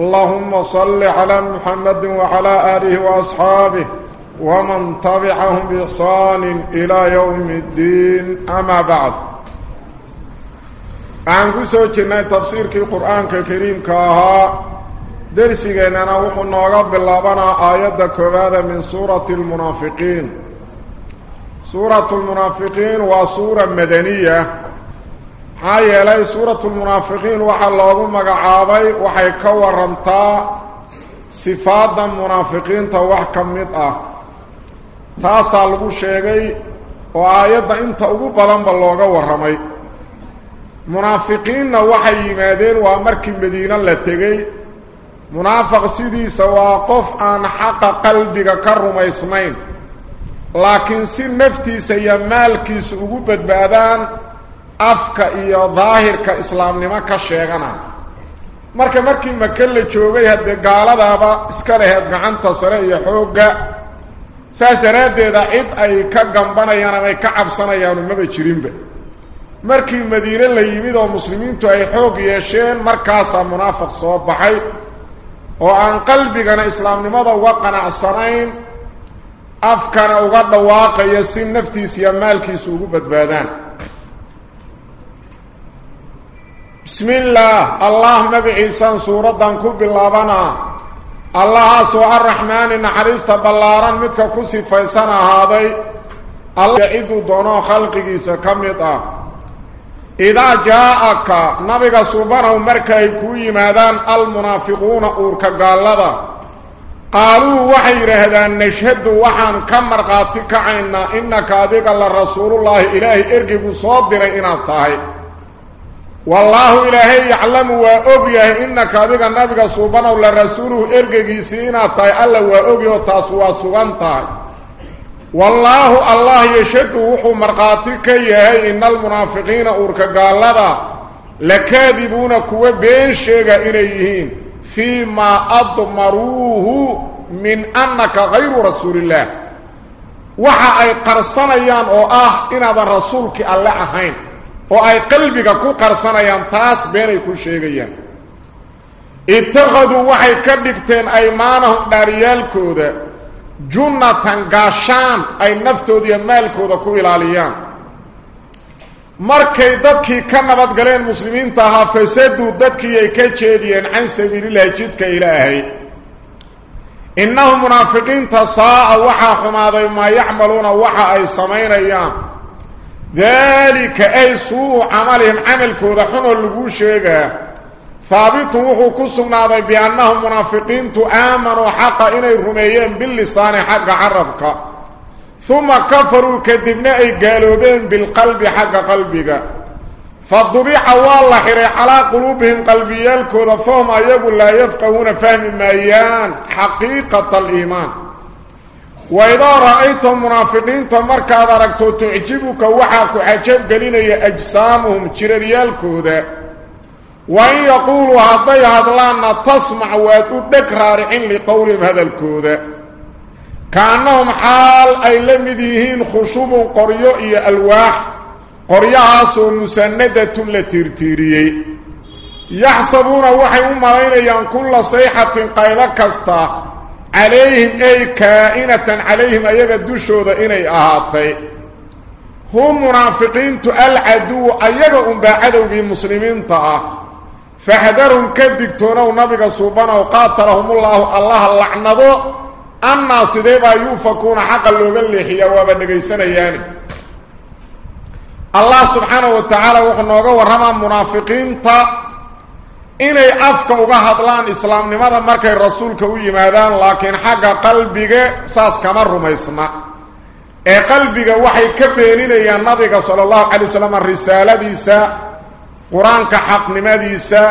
اللهم صل على محمد وعلى آله وأصحابه ومن تبعهم بإحسان إلى يوم الدين. أما بعد. عن قسو جنة تفسير في القرآن الكريم كاها. درسينا وحنا نغب اللابنا آيات كبادة من سورة المنافقين. سورة المنافقين وسورة مدنية. Waxay ka warantaa sifaadda munaafiqiinta wax ka mid ah taasaa lagu sheegay oo aayadda inta ugu badanba looga warramay munaafiqiinna waxay yimaadeen waa markii madiine la tegey munaafiq sidiisa waa qof aan xaqa qalbiga ka rumaysnayn laakiin si naftiisa iyo maalkiisa ugu badbaadaan afka iyo daahirka islaamnimo ka sheegana marka markii maka la joogay haddee gaaladaaba iska laheed gacanta sare iyo xoogga saas daraaddeeda cid ay ka gambanayaan ama ay ka cabsanayaanu maba jirinba markii madiine la yimid oo muslimiintu ay xoog yeesheen markaasaa munaafiq soo baxay oo aan qalbigana islaamnimada uga qanacsanayn afkana uga dhawaaqaya si naftiisa iyo maalkiisa ugu badbaadaan بسم الله الله مبعيسان سورة كوب اللابنا الله سوى الرحمن نحريست بلارا متك كسي فيسانا هذا الله يعيد دونو خلقه سكمتا إذا جاءك نبغى سبحانه مركا يكوي مادان المنافقون أورك قال قالوا وحي رهدان نشهد وحان كمرقاتك عنا إنك أذيك الله رسول الله إلهي إرقب صادر إنا والله إلهي يعلم وأبيه إنك هذا النبي سبحانه لرسوله إرقى سينا تاي الله وأبيه وتاسوا سغان والله الله يشد وحو مرقاتك يهي إن المنافقين أورك قال لذا لكاذبون كوا بين شيغا إليهين فيما أضمروه من أنك غير رسول الله. وحا أي قرصانيان أو آه إن هذا رسولك أهين. oo ay qalbiga ku qarsanayaan taas beenay ku sheegayaan ittakhaduu waxay ka dhigteen aymaanahum dhaariyaalkooda junnatan gaashaan ay naftooda iyo maalkooda ku ilaaliyaan markay dadkii ka nabadgaleen muslimiinta ahaa fasaduu dadkii ay ka jeediyeen can sabiilillahi jidka ilaahay innahum munaafiqiinta saa'a waxaa xumaaday maa yacmaluuna waxa ay samaynayaan ذلك أي سوء عملهم عمل كودا حنو اللقو شيئا ثابت وحو بأنهم منافقين تآمنوا حقا إني رميين باللسان حق عربك. ثم كفروا كذبنا أي قالوا بين بالقلب حق قلبك. فالضبيع والله حري على قلوبهم قلبيا الكودا فهم يقول لا يفقهون فهم مايان حقيقة الإيمان. وإذا رأيتم منافقين هذا ركتو تعجبك وحاك عجب قلينا أجسامهم جرريال كودا وإن يقولوا هذي هذلان تسمع وتدك رارعين لقولهم هذا الكودا كأنهم حال أي لمديهين خشوب قريئي ألواح. قريعاس مسندة لترتيريي يحسبون وحي أمرين كل صيحة قيلة عليهم أي كائنة عليهم أيها الدشودة إني أهاتي هم منافقين العدو أيها أنباعدوا بالمسلمين طاعة. فحذرهم كدكتونا نبغى صوبانا وقاتلهم الله الله اللعنة الناس ديبا يوفكون حقا لغلحيا وابنقيسنا يعني. الله سبحانه وتعالى وقنوغا ورما منافقين طاعة. Inay afka uga hadlaan islaamnimada markay rasuulka u yimaadaan laakiin xagga qalbiga saas kama rumaysna ee qalbiga waxay ka beeninayaan nabiga sala allahu calay wasalam risaaladiisa qur-aanka xaqnimadiisa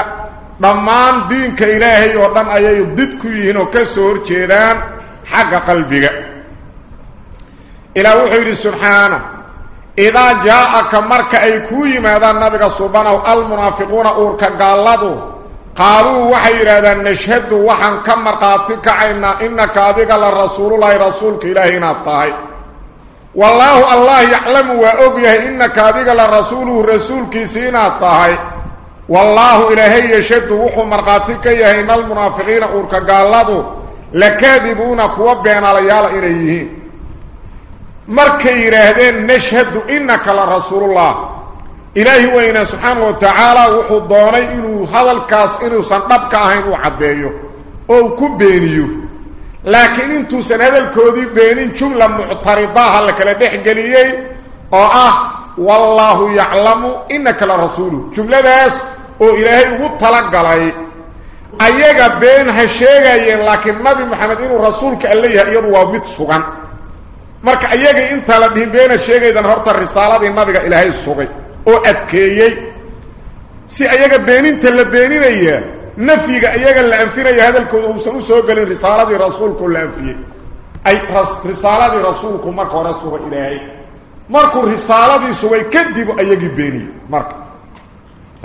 dhammaan diinka ilaahay oo dhan ayay did ku yihiin oo ka soo horjeedaan xagga qalbiga ilaah wuxuu yidhi subxaana idaa jaa-aka marka ay kuu yimaadaan nabiga subanow almunaafiquuna uurka gaalladu قالوا وحي يرادا نشهد وحن كما قاطك عنا إنك أذيك للرسول الله رسولك إلهينا الطاهي. والله الله يعلم وأبيه إنك أذيك للرسول رسولك سينا الطاهي. والله إلهي يشهد وحن مرقاتك يهين المنافقين أورك قالوا لكاذبون كوابين عليال إليه. مركي يرادين نشهد إنك للرسول الله. إلهي وإنا سبحانه وتعالى وحضاني إنو هذا الكاس إنو صندبك آهين وحبيه أو كبينيه لكن إنتو سن الكودي بينين شو لما اعترضاها لك لبحق ليه أو آه والله يعلم إنك لرسول. شو لا أو إلهي وطلق علي أيها بين هشيغا لكن ما محمد إنو رسول كأليه إيرو ومتسوغا مارك أيها انتا لبين هشيغا إذن هرت الرسالة دي النبي إلهي السوغي oo adkeeyey si ayaga beeninta la beeninaya nafyiga iyaga la anfinaya hadalkooda uusan u soo gelin risaaladii rasuulku la anfiyey ay risaaladii rasuulku marka hore sugay ilaahay markuu risaaladii sugay kadib ayagii beeniyey marka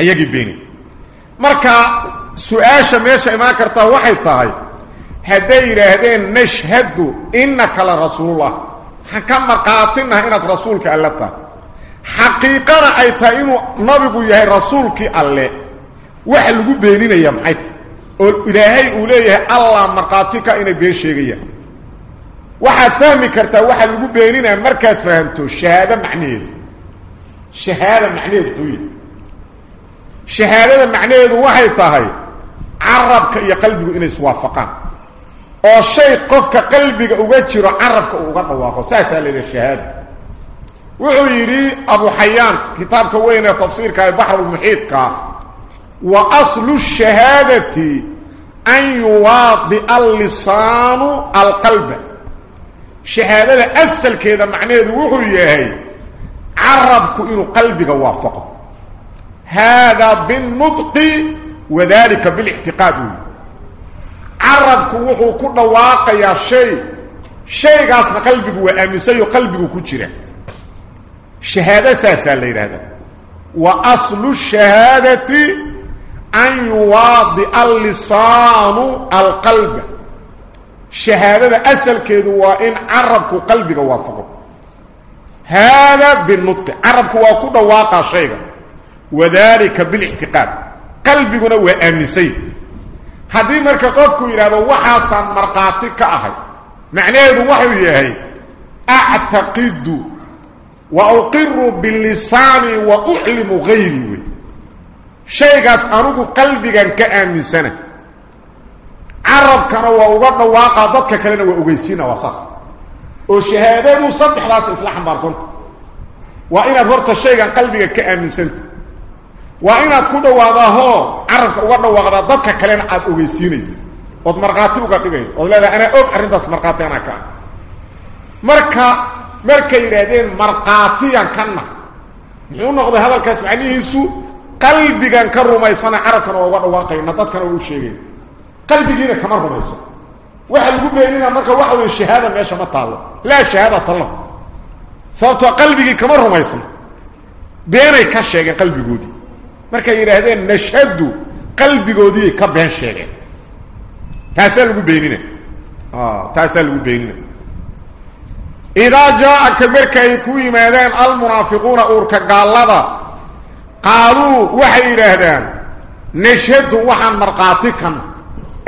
ayagii beeniyey marka su-aasha meesha imaan kartaa waxay tahay hadday yidhaahdeen nashhadu innaka la rasuulullah waxaan ka markaatinaha inaad rasuulka alle tahay xaqiiqana ay tahay inuu nabigu yahay rasuulkii alle waxa lagu beeninaya maxay tahay oo ilaahay uu leeyahay allah markhaati ka inay been sheegayaan waxaad fahmi kartaa waxaa lagu beeninaya markaad fahamto shahaado macnaheedu shahaada macnaheedu xuuyi shahaadada macnaheedu waxay tahay carabka iyo qalbigu inay iswaafaqaan oo shay qofka qalbiga uga jiro carabka uu uga dhawaaqo saasaa la yidhaha shahaada وعيري أبو حيان كتاب كوينة تفسير كاي بحر المحيط كا وأصل الشهادة أن يواضي اللصان القلب. شهادة اصل كده معناه وحو يهي عربك ان قلبك وافق هذا بالنطق وذلك بالاعتقاد. عربك وحو كدواقيا شيء شيء قاس قلبك وامسيو قلبك كجيره شهادة ساسا ليرهدا وأصل الشهادة أن يواضع اللسان القلب. شهادة أصل كده هو ان عربك قلبك وافقه. هذا بالنطق. عربك واكو دواقا شيغا وذلك بالاعتقاد. قلبي غنا وامنسي هذه مرك قفكو يراد وحاسان مرقاتي كاهي معنيه هو وحي هي أعتقد وأقر باللسان وأعلم غيري. شيء غاس انو قلبي كان من سنه عرب كره وغد واقع ضدك كلنا اوغيسينا وصخ وشهاده مصدح راس إصلاح مبارزنت وإن ادورت الشيء عن قلبي كان من سنه وإن ادكو واضا هو عرب وغد واقع ضدك كلنا عاد أوغيسيني. ود مرقاتي وغا قبي ولا أنا اوق ارين بس مرقاتي أنا كان مركه ah marka markay yidhaahdeen markhaatiyan kana muxuu noqday hadalkaas macnihiisu qalbigan ka rumaysana carabkana waa uga dhawaaqayna dadkana waa u sheegayna qalbigiina kama rumaysan waxa lagu beenina marka waxa weeye shahaada meesha ma taallo laa shahaadata lahu sababtoo qalbigii kama rumaysan beenay ka sheegeen qalbigoodii markay yidhaahdeen nashhadu qalbigoodii ka been sheegeen taasaa lagu beenina taasaa lagu beenina إذا جاء كبيرك يكوي ماذا المنافقون أورك قالوا قالوا وحي إلهدان نشهد وحن مرقاتك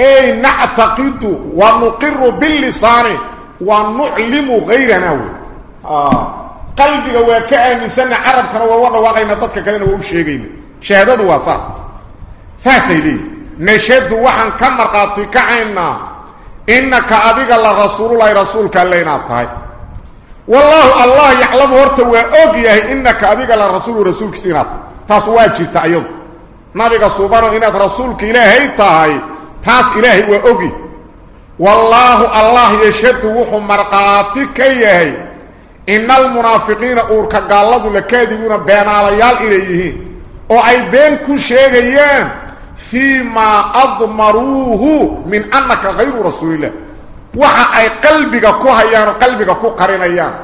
أي نعتقد ونقر باللسان ونعلم غيرنا. آه. قلبك وكأن سنة عرب كانوا ووضوا وغيما تدك كذين ووشيقين شهدت وصح فاسدين نشهد وحن كمرقاتك عنا إنك أبيك الله رسول الله رسولك اللي نعطيه والله الله يعلم ورته واوغيه إنك أبيك للرسول ورسول كثيرا تاس واجب تعيض نبيك سبحانه إنك رسولك الهي تهي تاس الهي واوغي والله الله يشهد وحو مرقاتك يهي إن المنافقين أورك قالد لكيدون بين عليال إليه. أو أي بين كشيغيان فيما أضمروه من أنك غير رسول الله. Waxa ay qalbiga ku hayaan qalbiga ku qarinayaan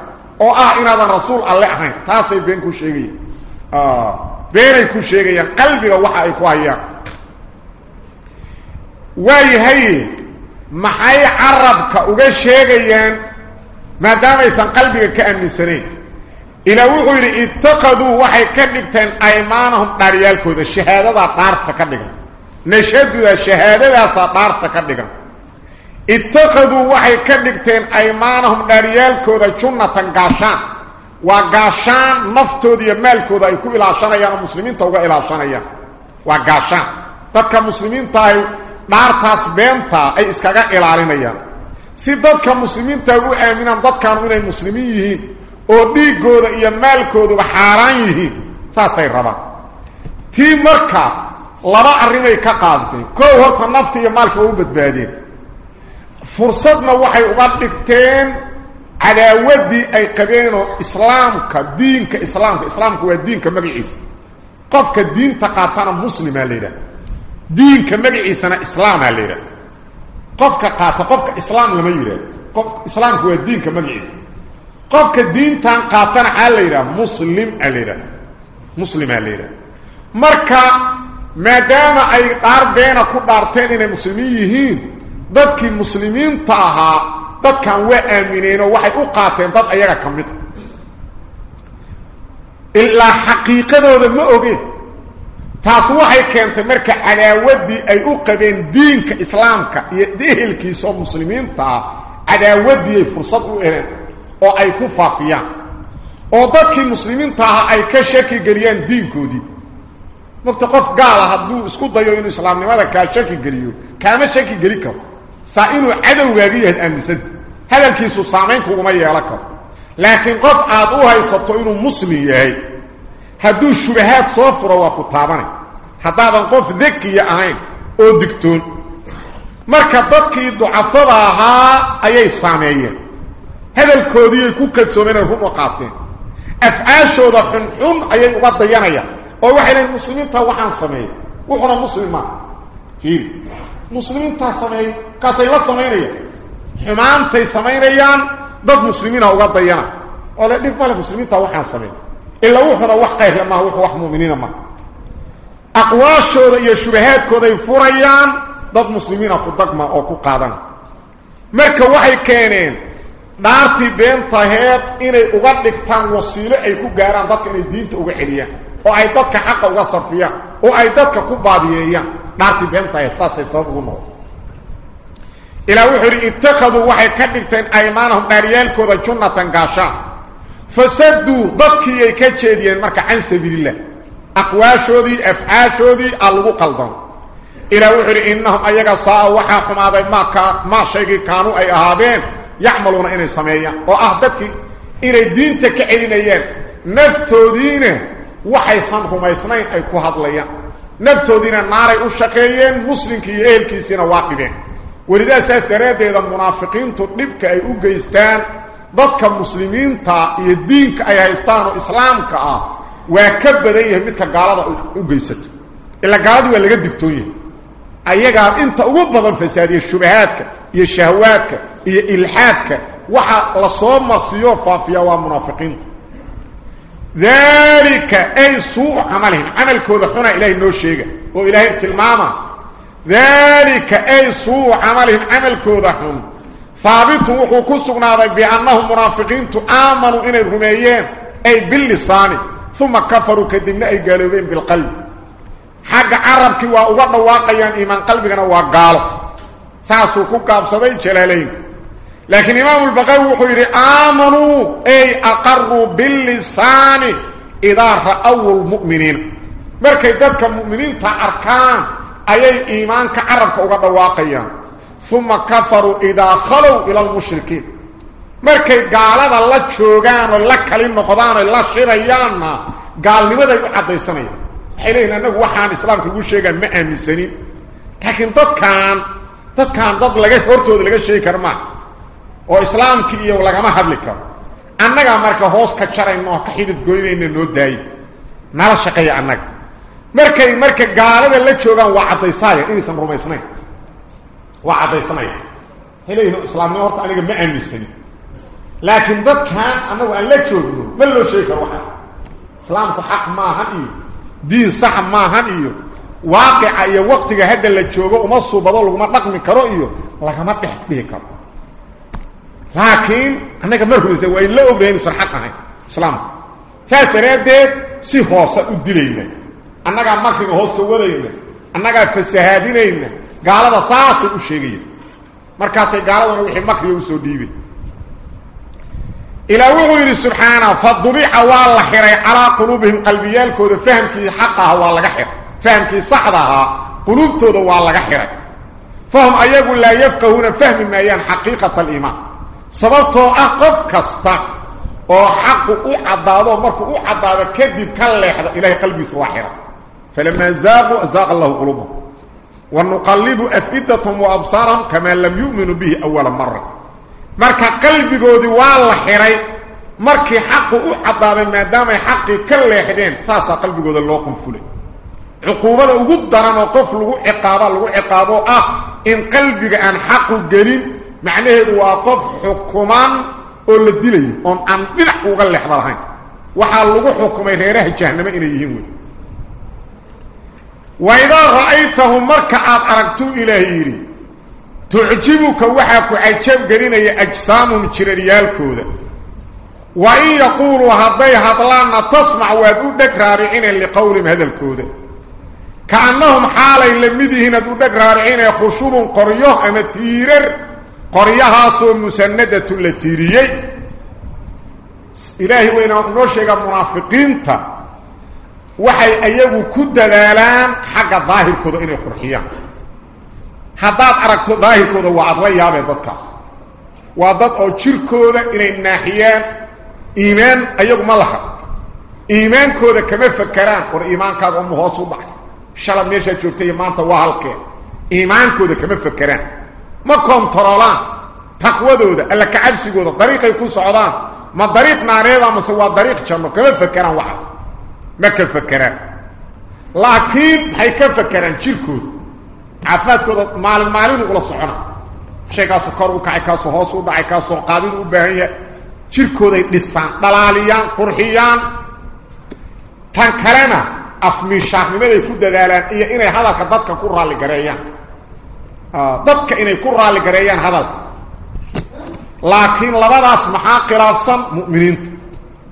oo ah inaadan rasuul alle ahayn taasay been ku sheegayaan ah beenay ku sheegayaan qalbiga waxa ay ku hayaan waayahay maxay carabka uga sheegayaan maadaama aysan qalbiga ka aaminsanayn ilaa wuxuu yidhi ittaqaduu waxay ka dhigteen aymaanahum dhaaryaalkooda shahaadadaa dhaarta ka dhigan nashaduda shahaadadaasaa dhaarta ka dhigan ittaqaduu waxay ka dhigteen aymaanahum dhaaryaalkooda junnatan gaashaan waa gaashaan naftooda iyo maalkooda ay ku ilaashanayaan oo muslimiinta uga ilaashanayaan waa gaashaan dadka muslimiinta ay dhaartaas beenta ay iskaga ilaalinayaan si dadka muslimiinta u aaminaan dadkaanu inay muslimiin yihiin oo dhiiggooda iyo maalkooduba xaaraan yihiin saasay rabaan tii marka laba arrimay ka qaadatay koow horta nafta iyo maalka waa u badbaadeen فرصتنا وحي أبدكتين على ودي أي قبينه اسلام كدين كاسلام إسلامك هو الدين كما يقيس قف كدين قفك مسلم تقاطنا دين كما دينك أنا اسلام ليلة قف قاطة قف إسلام لما يلة قفك إسلامك هو دينك مقعيس قفك الدين تقاطنا على ليلة مسلم ليلة مسلم ليلة مركا ما دام أي قار بينك وقارتين إلى المسلمين dadkii muslimiinta ahaa dadkan waa aamineenoo waxay u qaateen dad ayaga ka mid a ilaa xaqiiqadooda ma ogeen taas waxay keentay marka cadaawaddii ay u qabeen diinka islaamka iyo ehelkiisa oo muslimiinta ah cadaawaddii ay fursad u eleen oo ay ku faafiyaan oo dadkii muslimiinta ahaa ay ka shaki geliyaan diinkoodii marta qof gaala hadduu isku dayo inuu islaamnimada kaa shaki geliyo kaama shaki geli karo فإنه عدو وغيه أمسد هذا الكيس الصامين كو ميالك لكن قف آدوها يستطعون مسلمي يهي. هدو الشبهات صوف رواكو طاباني حتى هذا القف ذكي يا أهين. أو دكتون مركضتك يدعفضها أي صاميين هذا الكودي يكون كتسومين هم وقاتين أفعاشوا دفن حم أي وضيانيا وحين المسلمين طوحان صاميين وحنا مسلمان فيه مسلمين تسمي كاسي لا سمينيا حمان تي سمينيان دف مسلمين أو غدينا ولا دف مال مسلمين تا وحا سمين الا وحنا وحا ما هو وح مؤمنين ما اقوا شور يا شبهات كوداي فريان دف مسلمين اكو دق أو كو قادن مركا وحي كينين دارتي بين طهيب اني أو غدقتان وسيله اي كو غاران دك اني دينته أو خليا أو اي دك حق أو غصرفيا أو اي دك كو باديهيان dhaartii beentaheed saasay sabab ugu noqon ilaa wuxuu yidhi ittakhaduu waxay ka dhigteen aymaanahum dhaaryaalkooda junnatan gaashaan fasaduu dadkii ay ka jeediyeen marka can sabiililah aqwaashoodii afcaashoodii aa lagu qaldamo ilaa wuxuu yidhi innahum ayaga saa waxaa xumaaday maaka maa shaygii kaanuu ay ahaadeen yacmaluuna inay sameeyaan oo ah dadkii inay diinta ka celinayaan naftoodiina waxaysan rumaysnayn ay ku hadlayaan نفتودين النار أشقيين مسلمكي إيلكيسين واقبين. ولذا سأسترد هذا المنافقين تطلبك أي أغيستان ضدك المسلمين تا يدينك أي أغيستان وإسلامك آه. ويكب ديه متك قالت أغيست إلا قالت ولا قد دكتوين أي قال أنت أغبضا فساد الشبهاتك الشهواتك الإلحاتك وحا لصوم مصيوفا في أوام منافقينك ذلك أي سوء عملهم. عمل كودخونا إلهي النوشيغة إلى التلمامة ذلك أي سوء عملهم. عمل كودخون فابتهم وحوكسونا بأنهم مرافقين تآمنوا إن الهميين أي باللساني ثم كفروا كدمنا أي قالوين بالقلب. حق عرب كي وقا واقيا إيمان قلبنا وقال ساسوكوكا بصدين جلالين. لكن إمام البغوي يقول آمنوا أي أقروا باللسان اذا أول مؤمنين. مركي ددك المؤمنين تا أركان أي إيمان كعربك أو دواقيا ثم كفروا إذا خلو إلى المشركين. مركي غالده لا جوغان لا كل نقدان لا شريان ما. قال لي بده يعديسني حيلنا انه وحان إسلام كغو شيغا ما امنسني لكن تو كان تو دكان دكان دد لغا هورتود لغا شيكر ما oo islaamkii iyo lagama hadli karo annagaa marka hoos ka jarayna oo ka xidid goynayna noo daayi nala shaqeeya annaga markay marka gaalada la joogaan waa cadaysaaya inaysan rumaysnayn waa cadaysanaya helayno islaamnimo horta aniga ma aaminsani laakiin dadkan annagu aan la joogno ma loo sheegi karo waxa islaamku xaq maahan iyo diin sax maahan iyo waaqica iyo waqtiga hadda la joogo uma suubado laguma dhaqmi karo iyo lagama dhex dhihi karo لكن انك مرغوت وي لا اوغين صحقها سلام. تاسريت سي هوسة ادلينا انغا ماكي هوسة ودينا انغا فشهادينا غالبا ساس وشيغي مركاس غالبا و خي ماكي وسو ديبي. إلى وغير سبحانه فضبيح والله خري على قلوبهم قلبيان كود فهمك حقها والله خير فهمك صحها قلوبته والله خير فهم ايغو لا يفقهون فهم ما هي حقيقة الإيمان. Sababtoo ah qof kasta oo xaqu u caddaado markuu u caddaado kadib ka leexda ilahay qalbigiisa waa xiray falamaa zaaquu azaaqa wa absaarahum kamaa lam yu'minuu bihi awala mara marka qalbigoodii waa la xiray markii xaqu u caddaaday maadaamay xaqii ka leexdeen saasaa qalbigooda loo qunfulay cuquubada ugu daran oo qof lagu ciqaaba lagu ciqaabo ah معناه واقف حكما أول دلي ان أن بلا أو لخد لهن وحا لو حكم ريره جهنم ان يهمه وإذا رايتهم مركع أرقتو إلى يري تعجبك وحا كعجب غرين أجسام مجريال كود. وإن يقول هذا هضلان تسمع وادو دكرارين لقول هذا الكود. كأنهم حالا لمده هنا دكرارين خشوم قريه امتيرر قريها سو مسندة لتيريي إلهي وين نوشيغا منافقين تا وحي أيهو كدلالان حق الظاهر كدو إني قرحيان حداد عرق الظاهر كدو وعضوية بيضتك وعضت أو تشركو دا إني ناحيان إيمان أيهو ملحا إيمان كدو كما فكران ور إيمان كدو مهاسو بحي شلم يشاك شرطي إيمان تا وحلقين إيمان كدو كما فكران ما كنترولان. تخوذوا ذا ألا كعبسوا ذا طريق يكون صعودان. ما طريق ناريضا ما سوى طريق شانو كيف فكران وعب ما كيف فكران لكن هاي كيف فكران شركو عفاتك ذا مال المالين وغلا صعونا شيكا سكر وكعيكا سهوسو دعيكا سرقابين وبهية. شركو ذا نسان. دلاليان قرحيان. تنكرنا. أخمي الشاخ مماذا يفود ذا لأن إيا إنا يحضر كدتك كورا dadka inay ku raalli gareeyaan hadalka laakiin labadaas maxaa khilaafsan mu'miniinta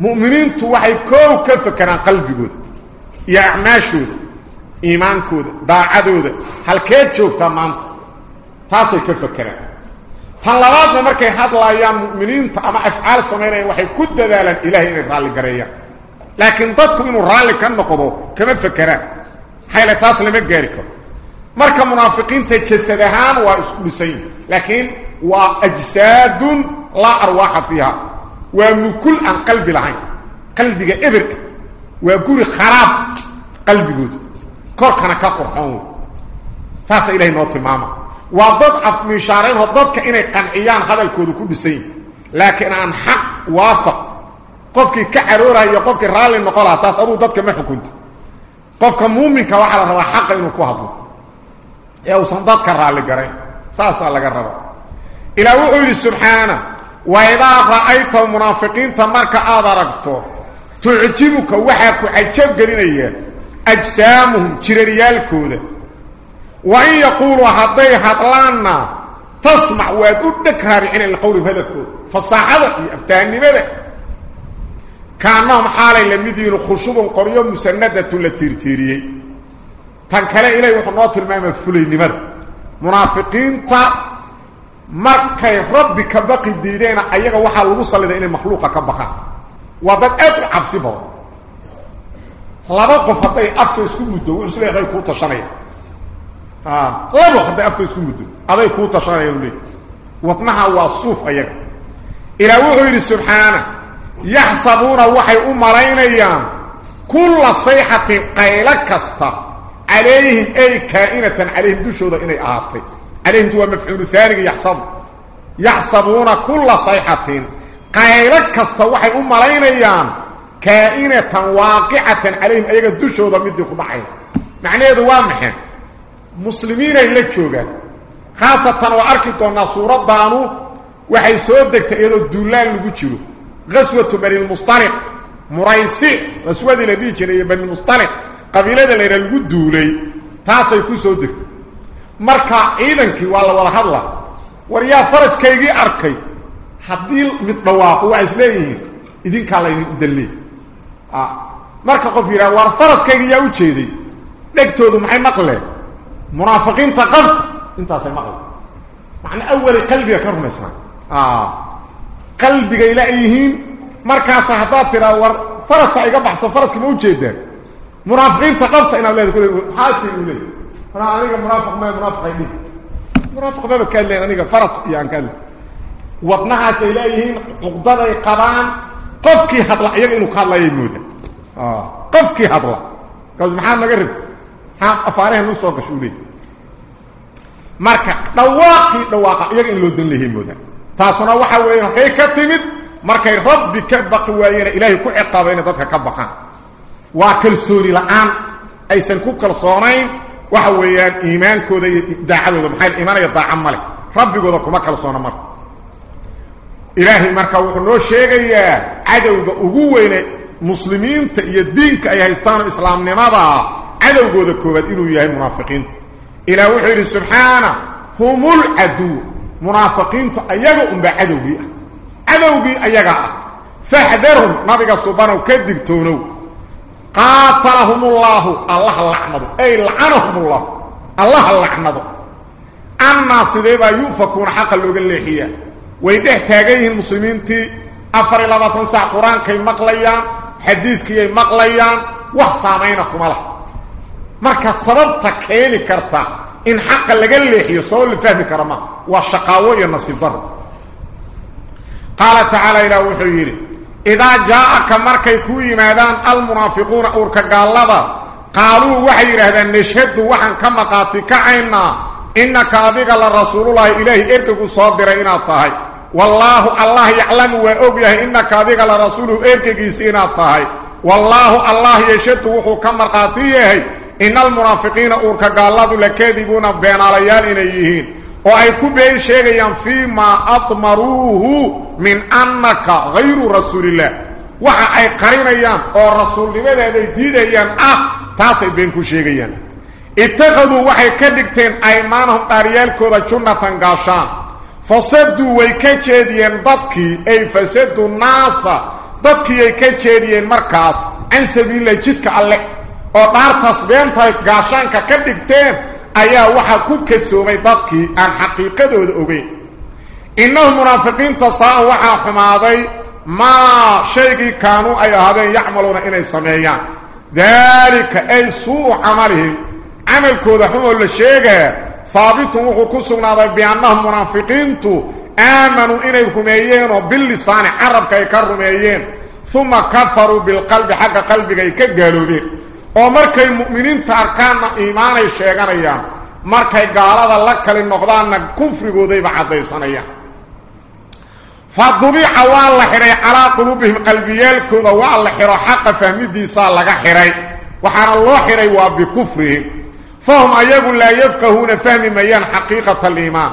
mu'miniintu waxay koow ka fakeraan qalbigooda iyo acmaashooda iimaankooda daacadooda halkeed joogtaa maanta taasay ka fakeraan tan labaadna markay hadlaayaan mu'miniinta ama afcaal samaynayaan waxay ku dadaalaan ilahay inay raalli gareeyaan laakiin dadku inuu raalli ka noqdo kama fakeraan xayle taas lama gaari karo marka munaafiqiinta jasad ahaan waa isku dhisan laakiin waa ajsaadun laa arwaaxa fiiha waa mukul aan qalbi lahayn qalbiga eber ah waa guri kharaab qalbigooda korkana ka qurxoon wey saasa ilahay noo tilmaama waa dad afmiishaaraynoo dadka inay qanciyaan hadalkooda ku dhisan yihin laakiin aan xaq waafaq qofkii ka carooraya iyo qofkii raalli noqon lahaa taas aduu dadka ma xukunta qofka muuminka waxaa la rabaa xaqa inuu ku hadlo ياو صندوق كرال غري ساسا لغرب إلى وعود سبحانه وإذا رأيت المنافقين تمرك ادرقته تعجبك وحك عجب غلينين أجسامهم جريالكوده وإن يقولوا حطي حطلانا تسمع وتذكر ان القول في هذا فلك فصاحبه أفتاني به كأنهم حالي لم لمدير خشوب قرية مسندة لترتيرية. Tan kale ilahi wuxuu noo tilmaama fulaynimada munaafiqiinta markay rabbi ka baqi diideena ayaga waxaa lagu salliday inay makhluuqa ka baqaan waa dad aad u cabsi laba qof hadday afka isku muddo wuxuu sida aday kuu tashanaya labo hadday afka isku muddo aday kuu tashanaya leey wadnaha waa suuf ayaga ilaa wuxuu yidhi subxaana yaxsabuuna waxay u malaynayaan kulla sayxatin qaylo kasta عليهم أي كائنة عليهم دوشوا إنه آطي عليهم دو مفعول ثاني يحصب يحصبون كل صيحة قيلك استوحي أم علينا أيام. كائنة واقعة عليهم أي دوشوا مدوك بحي معنى هذا وامحن مسلمين اللي تشوغا خاصة واركتون صورة دانو. وحي سودك تأيضو الدولان اللي قتلو غسوة بني المصطلق مرايسي غسوة دي لديك بني المصطلق qabiilada layha lagu duulay taasay ku soo degtay marka ciidankii waa la wada hadla war yaa faraskaygii arkay haddii mid dhawaaqo waa isleeyihiin idinkaa laydin dalle marka qof yidhaha war faraskaygii yaa u jeeday dhegtoodu maxay maqleen munaafiqiinta qabta intaasay maqleen macnaa awalay qalbiga ka rumaysnaa qalbigay la-yihiin markaasa haddaad tidhaa war faraska iga baxso faraska ma ujeedaan munaafiqiinta qabta inaad leeda kule maxaa tii u leey manaa aniga munaafiq ma munaafiqay dhihi. Munaafiq maba ka hadleen aniga faras iyo aan ka hadlen wadnahaasay leeyihiin cuqdaday hadla iyaga inuu ka hadlayay mooda. Qofkii hadla. Kaas maxaa naga rabta maxaa afaaraha nuu soo gasho u leey marka dhawaaqii dhawaaqa iyaga in loo dan mooda. Taasuna waxa weeye halkay ka timid markay rabbi ka baqi waayeena ilaahay ku ciqaaba inay dadka ka baqaan waa kalsooni la-aan aysan ku kalsoonayn waxa weeyaan iimaankooda iyo daacadooda maxay iimaanaya daaca male rabbigooda kuma kalsoona marka ilaahay marka wuxuu noo sheegayaa cadowga ugu weyne muslimiinta iyo diinka ay haystaanoo islaamnimada cadowgooda koobaad inuu yahay munaafiqiinta ilaah wuxuu yidhi subxaana humul caduw munaafiqiintu ayaga unbaa cadowgii ah cadowgii ayaga ah faxdarhum nabiga subanow ka digtoonow قاتلهم الله. الله لعنه. أي لعنهم الله. الله لعنه. أما سيدهو يوفكون حق لو ليهيا ويده تاغيه المسلمين تي افر لا تنسى قرانك مقليان حديثك مقليان وحصامينكم الله marka sababta keen karta in haq laga leexiyo soo li fahmi karama wa shaqawo iyo nasiib bar qala ta'ala ila wuxuu yiri إذا جاءك مركي كوي مادان المنافقون أورك قال قالوا وحي رهدا نشهد وحن كما قاتك عينا إنك أذيك لرسول الله إليه إركك صادر إنا الطهي والله الله يعلم وأبيه إنك أذيك لرسوله إركك سينا الطهي والله الله يشهد وحو كما قاتيه إن المنافقين أورك قال لذا بين عليان إليهين وأيكو بأي شيء ينفي ما أطمروه. من أنك غير رسول الله. وحا أي قرينيان أو رسول لماذا يديدين أه تاسي بينكو شيغيان. اتخذوا وحي كدكتين أيمانهم أريال كودة جنة تنقاشان فسدوا ويكتشيدين ضدكي أي فسدوا ناسا ضدكي يكتشيدين مركز. أن سبيل الله جدك ألي أو دار تسبين تنقاشان كدكتين. أيها وحا كوكتسومي ضدكي عن حقيقة دوده أبيه إن المنافقين تصاوحا فما هذا ما شيء كانوا أي هذين يعملون إلى سميعا. ذلك أي سوء عملهم عمل كودهم أولا الشيء ثابتهم وخصونا بأنهم تو آمنوا إليه كميين وباللسان عرب كي كرميين ثم كفروا بالقلب حق قلبك كيقالوا به. ومرك المؤمنين تاركان إيمان الشيء مركي قال هذا لك لنقضان كفر قديب حديثنا إياه فضبيع والله خري على قلوبهم قلبيالك والله خري حق فهمدي صار لغا خري وحر الله خري وبكفره فهم ايقول لا يفقهون فهم ميان حقيقة الإيمان.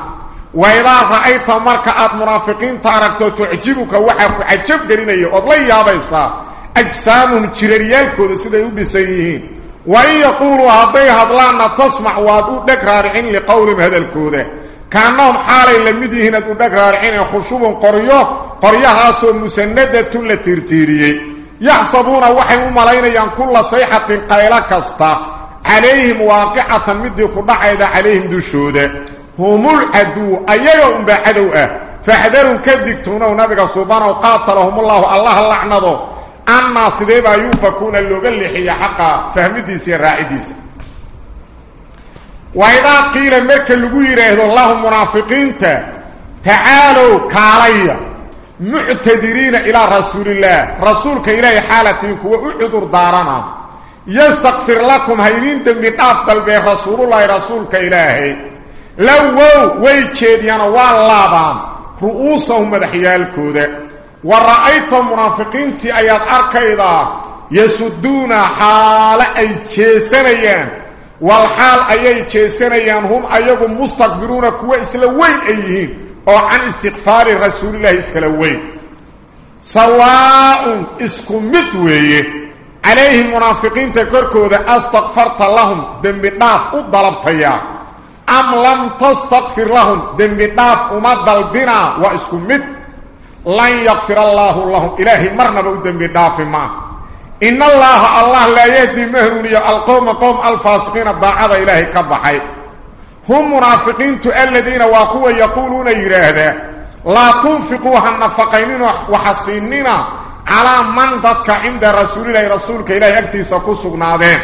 وإذا فأيت مرك أد مرافقين تاركت وتعجبك وحفو عجب قريني أضلي يا بيسا. أجسامهم جريريالك سيدهو بسيهين وإن يقولوا هضيها ضلان تسمع وادو نكرار عن لقولهم هذا الكوده. كأنهم حالي لمدهن الدقارعين خشوب قريو قريها سو مسندة لترتيري يحسبون وحي ملاين يان كل صيحة قيلة كستا. عليهم واقعة مدهن دعيدة عليهم دشودة هم العدو أيهم بعدو أه فحذروا كدكتونة نبقى سبحانه وقاتلهم الله الله الله عنده أما صديبا يوفكون اللغة اللي حقا. فهمت ديسي الرائع ديسي وإذا قيل مركا لغير إهد الله تا، تعالوا كالي معتدرين إلى رسول الله رسولك إلي حالتك وعذر دارنا يستغفر لكم هينين دمي تافتل به رسول الله رسول كإلهي لو ويكيد ينوى اللابا رؤوسهم مدحيال كودة ورأيت المنافقين تي أياد أركيدا يسدون حال أي كيسانيان والحال أيي جيسانيان هم أيغو مستقبرون كوا إسلوين أيهين أو عن استغفار رسول الله إسلوين. سواء اسكم مدوية عليه المنافقين تكركوا ذا أستغفرت لهم دم بالناف وضربت إياه أم لم تستغفر لهم دم بالناف ومدل بنا واسكم مد. لن يغفر الله لهم إلهي مرنا بودم بالناف معه إن الله الله لا يهدي مهروني القوم قوم الفاسقين الضاعة إلهي كبحي. هم منافقين الذين واقوا يقولون يراهدا لا تنفقوها النفقين وحصينين على من ضدك عند رسول الله رسولك إلهي أكتيس كسقنادين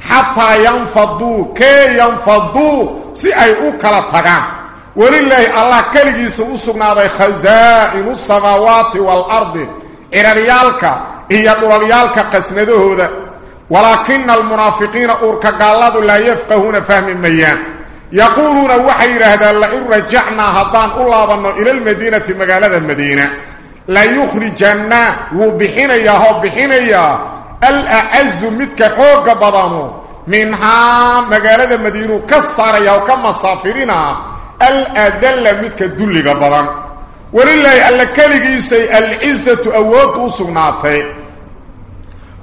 حتى ينفضوا كي ينفضوا سيئي أكلا تغان ولله الله كلجيس أسقنادي خزائن السماوات والأرض. إلى إرريالك إيا دولاليالك قسمده ولكن المنافقين أورك قالادوا لا يفقهون فهم الميان يقولون وحير هذا اللعين رجعنا هدان الله بنا إلى المدينة مقالة المدينة لا يخرجنا وبحين إياه وبحين إياه الأعز متك حوق بضانه منها مقالة المدينة كالصارية وكما صافرنا الأذل متك دلق بضانه ولله ألا كلغيسي العزة أود سغناتي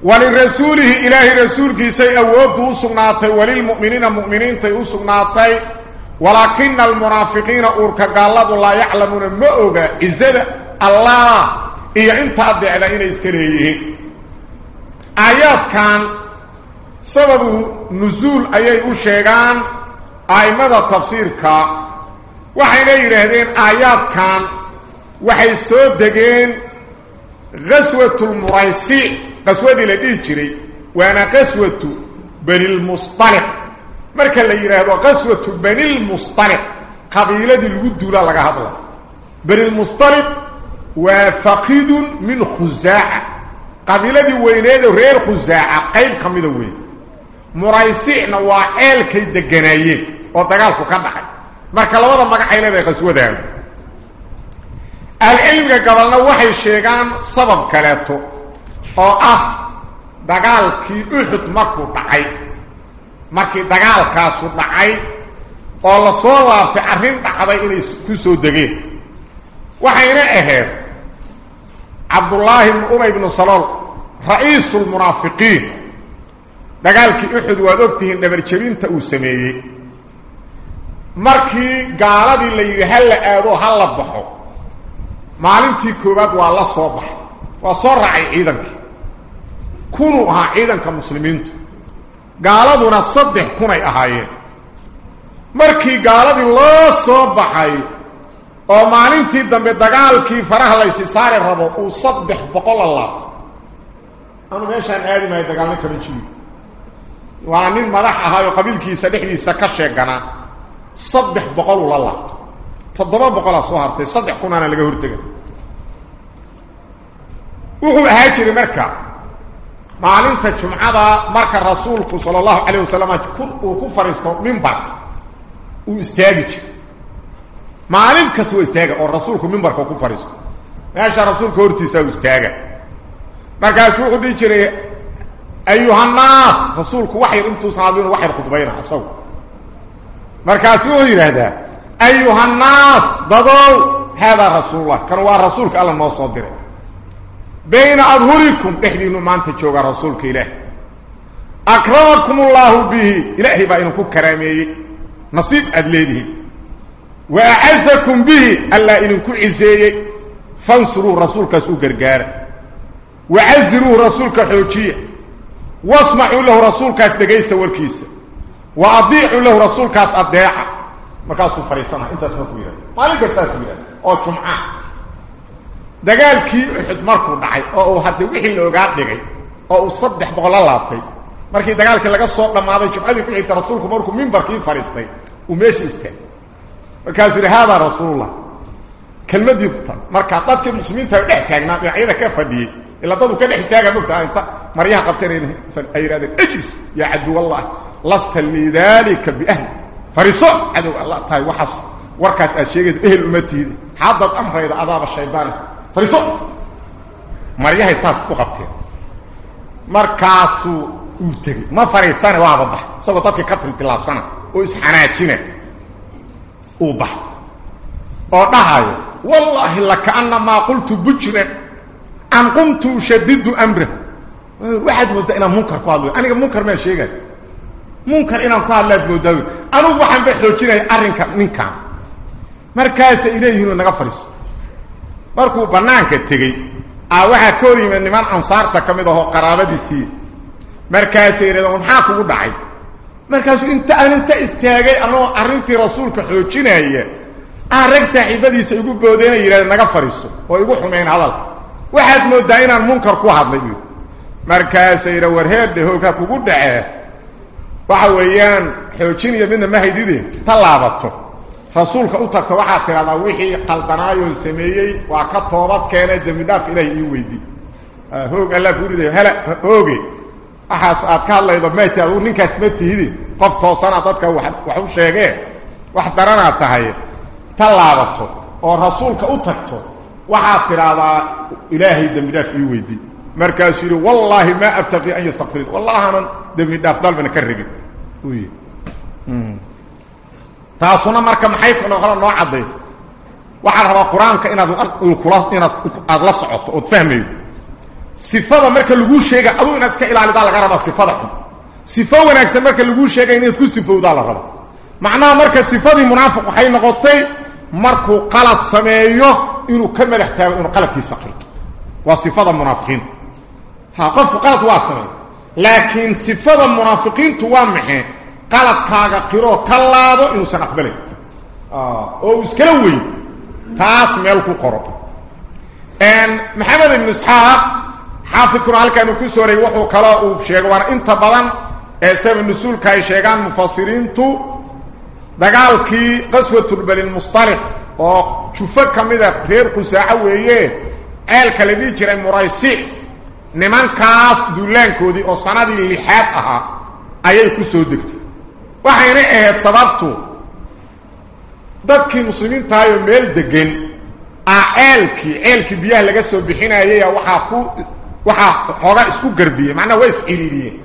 ولرسوله إله رسولك سي أود سغناتي وللمؤمنين مؤمنين تي سغناتي ولكن المنافقين أورك قالوا لا يعلمون ما أوغا إزد الله إيا انت أدعي لإنا إسكريه. آيات كان سبب نزول أيي أشيغان آيمة تفسيرك؟ وحين يرهدين آيات كان waxay soo degeen ghaswatu lmuraysi qaswadii la dhihi jiray waana qaswatu banilmustaliq marka la yidhaahdo qaswatu banilmustaliq qabiiladii lagu duula laga hadla banilmustaliq waa faqidun min khusaaca qabiiladii weyneedo reer khusaaca qayb ka mida weyn muraysicna waa ceelkay deganaayeen oo dagaalku ka dhacay marka labada magacay leedahay qaswadaada العلم قبلنا وحي شيغان سبب كلاتو أو آه دغالكي احد مكو u dhacay oo la soo laabtay arrin dhacday inay ku soo degeen waxayna ahayd cabdullaahi ibn umay ibn salool ra'iisul munaafiqiin dagaalkii uxud waad ogtihiin dhabarjabinta uu sameeyey markii gaaladii la yidhi ha la aado ha la baxo maalintii koowaad waa la soo baxay waa soo raacay ciidankii kunuu ahaa ciidanka muslimiintu gaaladuna saddex kunay ahaayeen markii gaaladii loo soo baxay oo maalintii dambe dagaalkii faraha laysi saari rabo uu saddex boqol la laabto anu meeshaan aadi maayo dagaalno kama jiri waa nin madax ahaayoo qabiilkiisa dhexdiisa ka sheeganaa saddex boqol la laabto boqolaa soo hartay saddex kunaana laga hortega wuxuu ahaa jiray marka maalinta jumcada marka rasuulku sala allahu calayh wasalam uu ku fadhiisto mimbarka uu istaagi jiray maalin kasta waa istaaga oo rasuulku mimbarka ku fadhiisto meesha rasuulka hortiisa uu istaaga markaasu wuxuu dhihi jiray ayuhannaas rasuulku wax yar intuusan hadlin أيها الناس ضدوا هذا رسول الله كانوا رسولك الله نوصو بين أظهركم تحدين ما أنت تشوغ رسولك إله أكرمكم الله به. إلهي بأنكم كرامي. نصيب أدليده وأعزكم به. ألا إنكم عزيه فانصروا رسولك سوء قرقار. وعزروا رسولك حوشية واسمعوا له رسولك استقيس والكيس وأضيعوا له رسولك أضيعه markaasuu fariisana intaas markuu yidhahdo maalin kastaa ku yidhahda oo jumca dagaalkii uxud markuu dhacay oo uu hadda wixii la ogaa dhigay oo uu saddex boqol la laabtay markii dagaalkii laga soo dhammaaday jumcadii ku xigta rasuulku markuu mimbarkii fadhiistay uu meesha istaagay markaasuu yidhi haadaa rasuulullah kelmadii ku tan markaa dadkii muslimiinta dhex taagnaa dhinacyada ka fadhiyey ila dadu ka dhex istaaga mogtaa inta maryaha qabteen ay yidhahdeen ejlis yaa caduwallah lasta lidaalika biahli فريسو عدو الله تاي وحص وركاس اشيغد أهل امتي حاضر الامر إلى عذاب الشيطان فريسو مريا هي ساس قبطه مركاسو قلتي ما فريسان وابا سو طفي قتل تلاف سنه أو اسحناجين وبا أو دحاي والله لك ان ما قلت بجر ان قمت شديد امره واحد مدنا منكر قالوا أنا منكر ما شيغد munkar inaan ku hadlaad moodaa anugu waxaan ba xoojinaya arrinka ninkan markaasa ileeyihiinoo naga fadhiiso markuu bannaanka tegey a waxaa ka hor niman ansaarta ka mid ahoo qaraabadiisii. Markaasay yidhahdeen maxaa kugu dhacay? Markaasuu inta aan inta istaagay anoo arrintii rasuulka xoojinaya ah rag saaxiibadiisa igu boodeenay yidhahdeen naga fadhiiso oo igu xumayn hadalka waxaad moodaa inaan munkar ku hadlay markaasay yidha warheedhe hoogha kugu dhacee waxa weeyaan xoojiniyo midna ma haydide ta laabato rasuulka u tagto waxaad tidhahdaa wixii qaldanaayoon sameeyey waa ka toobad keenay dembi dhaaf ilaahay ii weydi hoog allaa kuu ridayo hele hooge waxaas aad ka hadlaydo mayta adugu ninkaas ma tihidi qof toosana dadka wax u sheegee wax daranaad tahay ta laabato oo rasuulka u tagto waxaad tidhaahdaa ilaahay dembi dhaaf ii weydi markaasuu yidhi wallaahi maa abtaqii an yastakfir wallaahanan dembi dhaaf dalbana ka rabin uu yidhi taasuna marka maxay noqona noo cadday waxaad rabaa qur'aanka inaad kula inaad aada la socoto ood fahmaydo sifada marka laguu sheega aduu inaad iska ilaalidaa laga rabaa sifada xun. Wanaagsan marka laguu sheegay inaad ku sifowdaa la raba macnaha marka sifadii munaafiq waxay noqotay markuu qalad sameeyo inuu ka madax taago inuu qaladkiisa qirto. Waa sifada munaafiqiinta waa sameey laakiin sifada munaafiqiintu waa maxay qaladkaaga qiroo ka laado inuusan aqbalayn oo uu iskala weyn taas meel ku qoro maxamed ibnu isxaaq xaafidkuna halkaanu ku soo wareegay wuxuu kaloo uu sheegay waana inta badan ee sabab nusuulka ay sheegaan mufasiriintu dagaalkii qaswatulbalilmustalix oo jufo ka mida reer qusaaco weeye ceelka la dhihi jiray muraysic nimankaas duulaankoodii oo sanadii lixaad ahaa ayay ku soo degtay. Waxayna ahayd sababtu dadkii muslimiintaayoo meel degan ah ceelkii ceelkii biyaha laga soo bixinayaya waxaa ku waxaa xoogaa isku garbiyey macnaha waa is-ciriiriyeen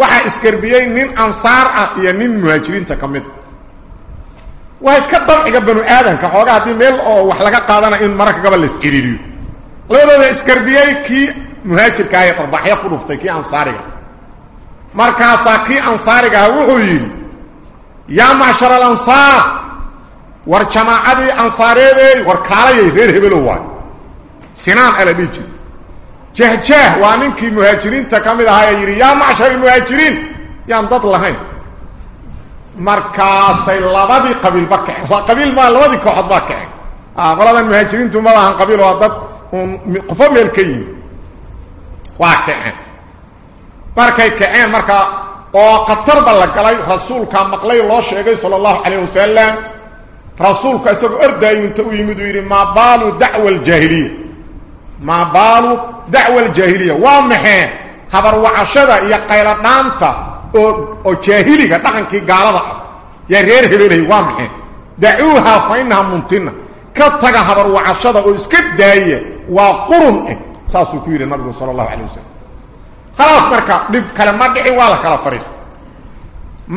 waxaa isgarbiyey nin ansaar ah iyo nin muhaajiriinta ka mid. Waa iska dabciga banu aadanka xoogaa haddii meel oo wax laga qaadana in mararka gabal la is-ciriiriyo labadooda isgarbiyey kii muhaajirka ahay qarbaxyo ku dhuftay kii ansaariga markaasaa kii ansaariga ah wuxuu yidhi yaa macshar alansaar war jamaacadii ansaareedeey war kaalayay reer hebelow waayo sinaan ala dhihi jiri jahjaah waa ninkii muhaajiriinta ka mid ahaa ee yidhi yaa macshar almuhaajiriin yaan dad lahayn markaasay labadii qabiilba kaceen waa qabiil maa labadii kooxood baa kaceen qoladan muhaajiriintu ma lahan qabiil waa dad qofo meel ka yimi kaceen markay kaceen marka oo khatarba la galay rasuulkaa maqlay loo sheegay sala allahu calayh wasalam rasuulku isagoo ordaayo inta u yimid uu yidhi maa baalu dacwa aljaahiliya maa baalu dacwa aljaahiliya waa maxee habarwacashada iyo qayladhaanta oo oo jaahiliga dhaqankii gaalada ah yaa reer hebelay waa maxee dacuuha fa inaha mumtina ka taga habarwacashada oo iska daaya waa qurun eh saasuu ku yidhi nabigu sala allahu calay wasalam khalaas marka dhib kale ma dhicin waa la kala fadhiista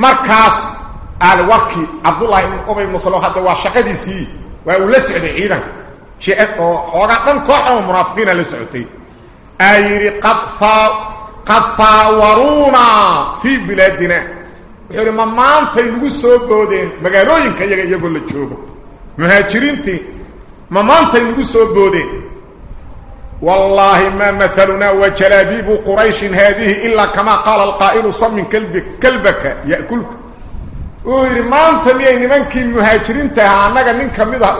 markaas aal warkii cabdullahi ibn ubay ibnu salo hadda waa shaqadiisii waa uu la socday ciidanka jecel oo xoogaa dhan koox oo munaafiqiina la socotay aa yidhi qad faa qad faawaruuna fii bilaadina wuxuu yidhi ma maantay nagu soo boodeen magaalooyinka iyaga iyagoo la joogo muhaajiriintii ma maantay nagu soo boodeen والله ما مثلنا وجلابيب قريش هذه إلا كما قال القائل صم كلبك كلبك يأكلك. ويري ما أنت ميين منك المهاجرين تها نغا ننك مدها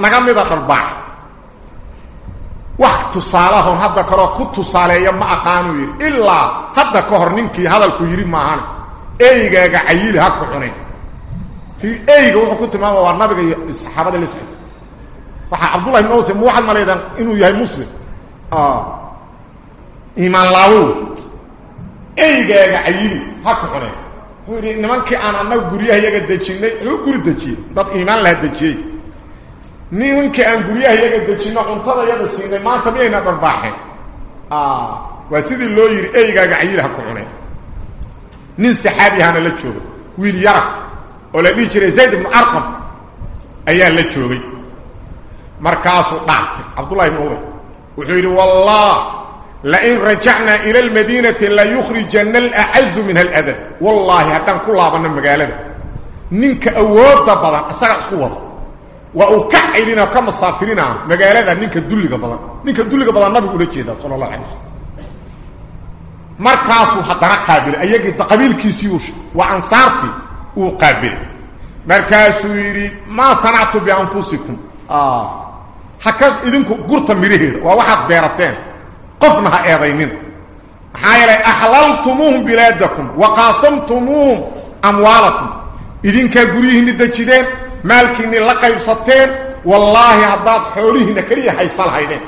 نغا مدها قرباح وقت صالحهم هذا كرو كنت صالحيا ما أقانوا إلا هذا كهر ننك هذا الكيري معانا ايغا عييل هكو حنين. في ايغا ما هو النبي الصحابة اللي سحبت waxa abdullah ibn awsi waxad maleedan inuu yahay muslim ah iman laawu eygaaga ayili haka xune huri nimankii aan annaga guryaha iyaga dejinay wuxuu guri dejiyey dad iimaan laha dejiyey nimankii aan guryaha iyaga dejino cuntada iyada siinay maanta miyayna dharbaaxeen waa sidii loo yidhi eygaaga cayilha ku cuneen nin saxaabi ahana la jooga wiil yaraf oo la dhihi jiray zayd ibnu arqam ayaa la joogay مركاس وقعت عبد الله بن عمر وحيري والله لئن رجعنا إلى المدينة لا يخرجن الاعز من الاذى والله حتى كل ابن مغالبه نينك اوودا بدن اسق قوه واكعلنا كما سافرنا مغالبه نينك دوليغ بدن نينك دوليغ بدن نبي قوله جيدا صلى الله عليه وسلم مركاس حضر قابل ايجي تقبيل كيسيوش وانصارتي وقابل مركاس يري ما صنعت بانفسكم آه. حكاز اذنكم غرت مريه وا واحد بيرتين. قفنها ايدينين حايل أحللتموهم بلادكم. وقاسمتموهم أموالكم. اذنك غريهن دجيدين مالكين لقيب ستين. والله عباد حوليهن كليه حيصل هيدين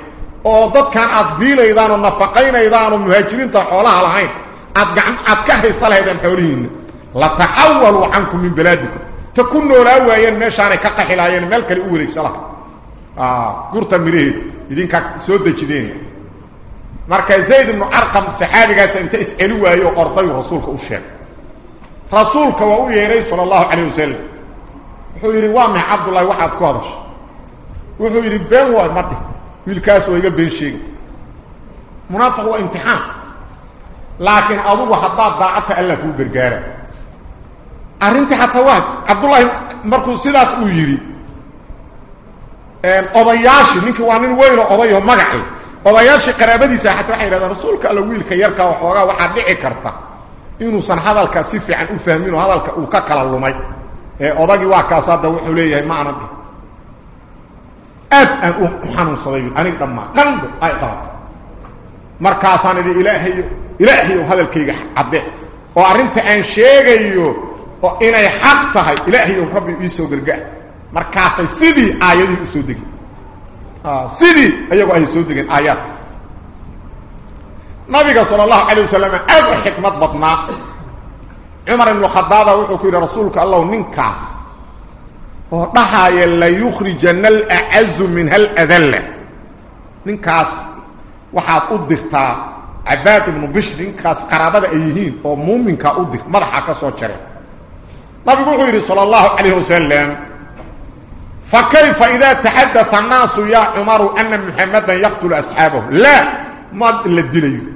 أو دد كان اد بيليدان نفقين ايدان مهاجرين تا خولها لهين اد غان اد كهيصل هيدين حوليهن. لا تحولوا عنكم من بلادكم. تكونوا لا وين مشاركه قحلاين ملك الأولي صلاح. Gurta miraheeda idinkaa soo dejideen marka zayd ibnu arqam saxaabigaasa inta isceli waaye oo ordayu rasuulka u sheegay rasuulka waa u yeedhay sala allahu calayh wasalam wuxuu yidhi waa maxay cabdullahi waxaad ku hadashay wuxuu yidhi been waay ma dhih wiilkaas waa iga been sheegay munaafiq waa imtixaan laakiin adugu haddaad daacadta allah kuu gargaara arrintii xataa waa cabdullaahi markuu sidaas uu yidhi odayaashii ninkii waa nin weynoo odayo magaci odayaashii qaraabadiisa xataa waxay yidhahdeen rasuulka alla wiilka yarkaa waxoogaa waxaa dhici karta inuusan hadalka si fiican u fahmin oo hadalka uu ka kala lumay ee odagii waa kaas hadda wuxuu leeyahay ma aanan dhihin aad aan u xanuunsaday aniga dhammaan qanbo ay qabatay markaasaan idhi ilaahayo ilaahayow hadalkayga cadde oo arrinta aan sheegayo oo inay xaq tahay ilaahayow rabbi ii soo gargaar markaasay sidii aayadihii u soo degeen. Sidii iyagoo ay soo degeen aayaadka nabiga sala allahu calay wasalam aad u xikmad badnaa. Cumar ibnu khadaaba wuxuu ku yidhi rasuulka allahu ninkaas oo dhahaaya layukhrijana alacazu minha aladalla ninkaas waxaad u dirtaa cabaad ibnu bishr ninkaas qaraabada ay yihiin oo muuminkaa u dir madaxa ka soo jareen nabigu wuxuu yidhi sala allahu calayh فكيف إذا تحدث الناس يا عمر أن محمد يقتل أصحابه؟ لا ما للدليل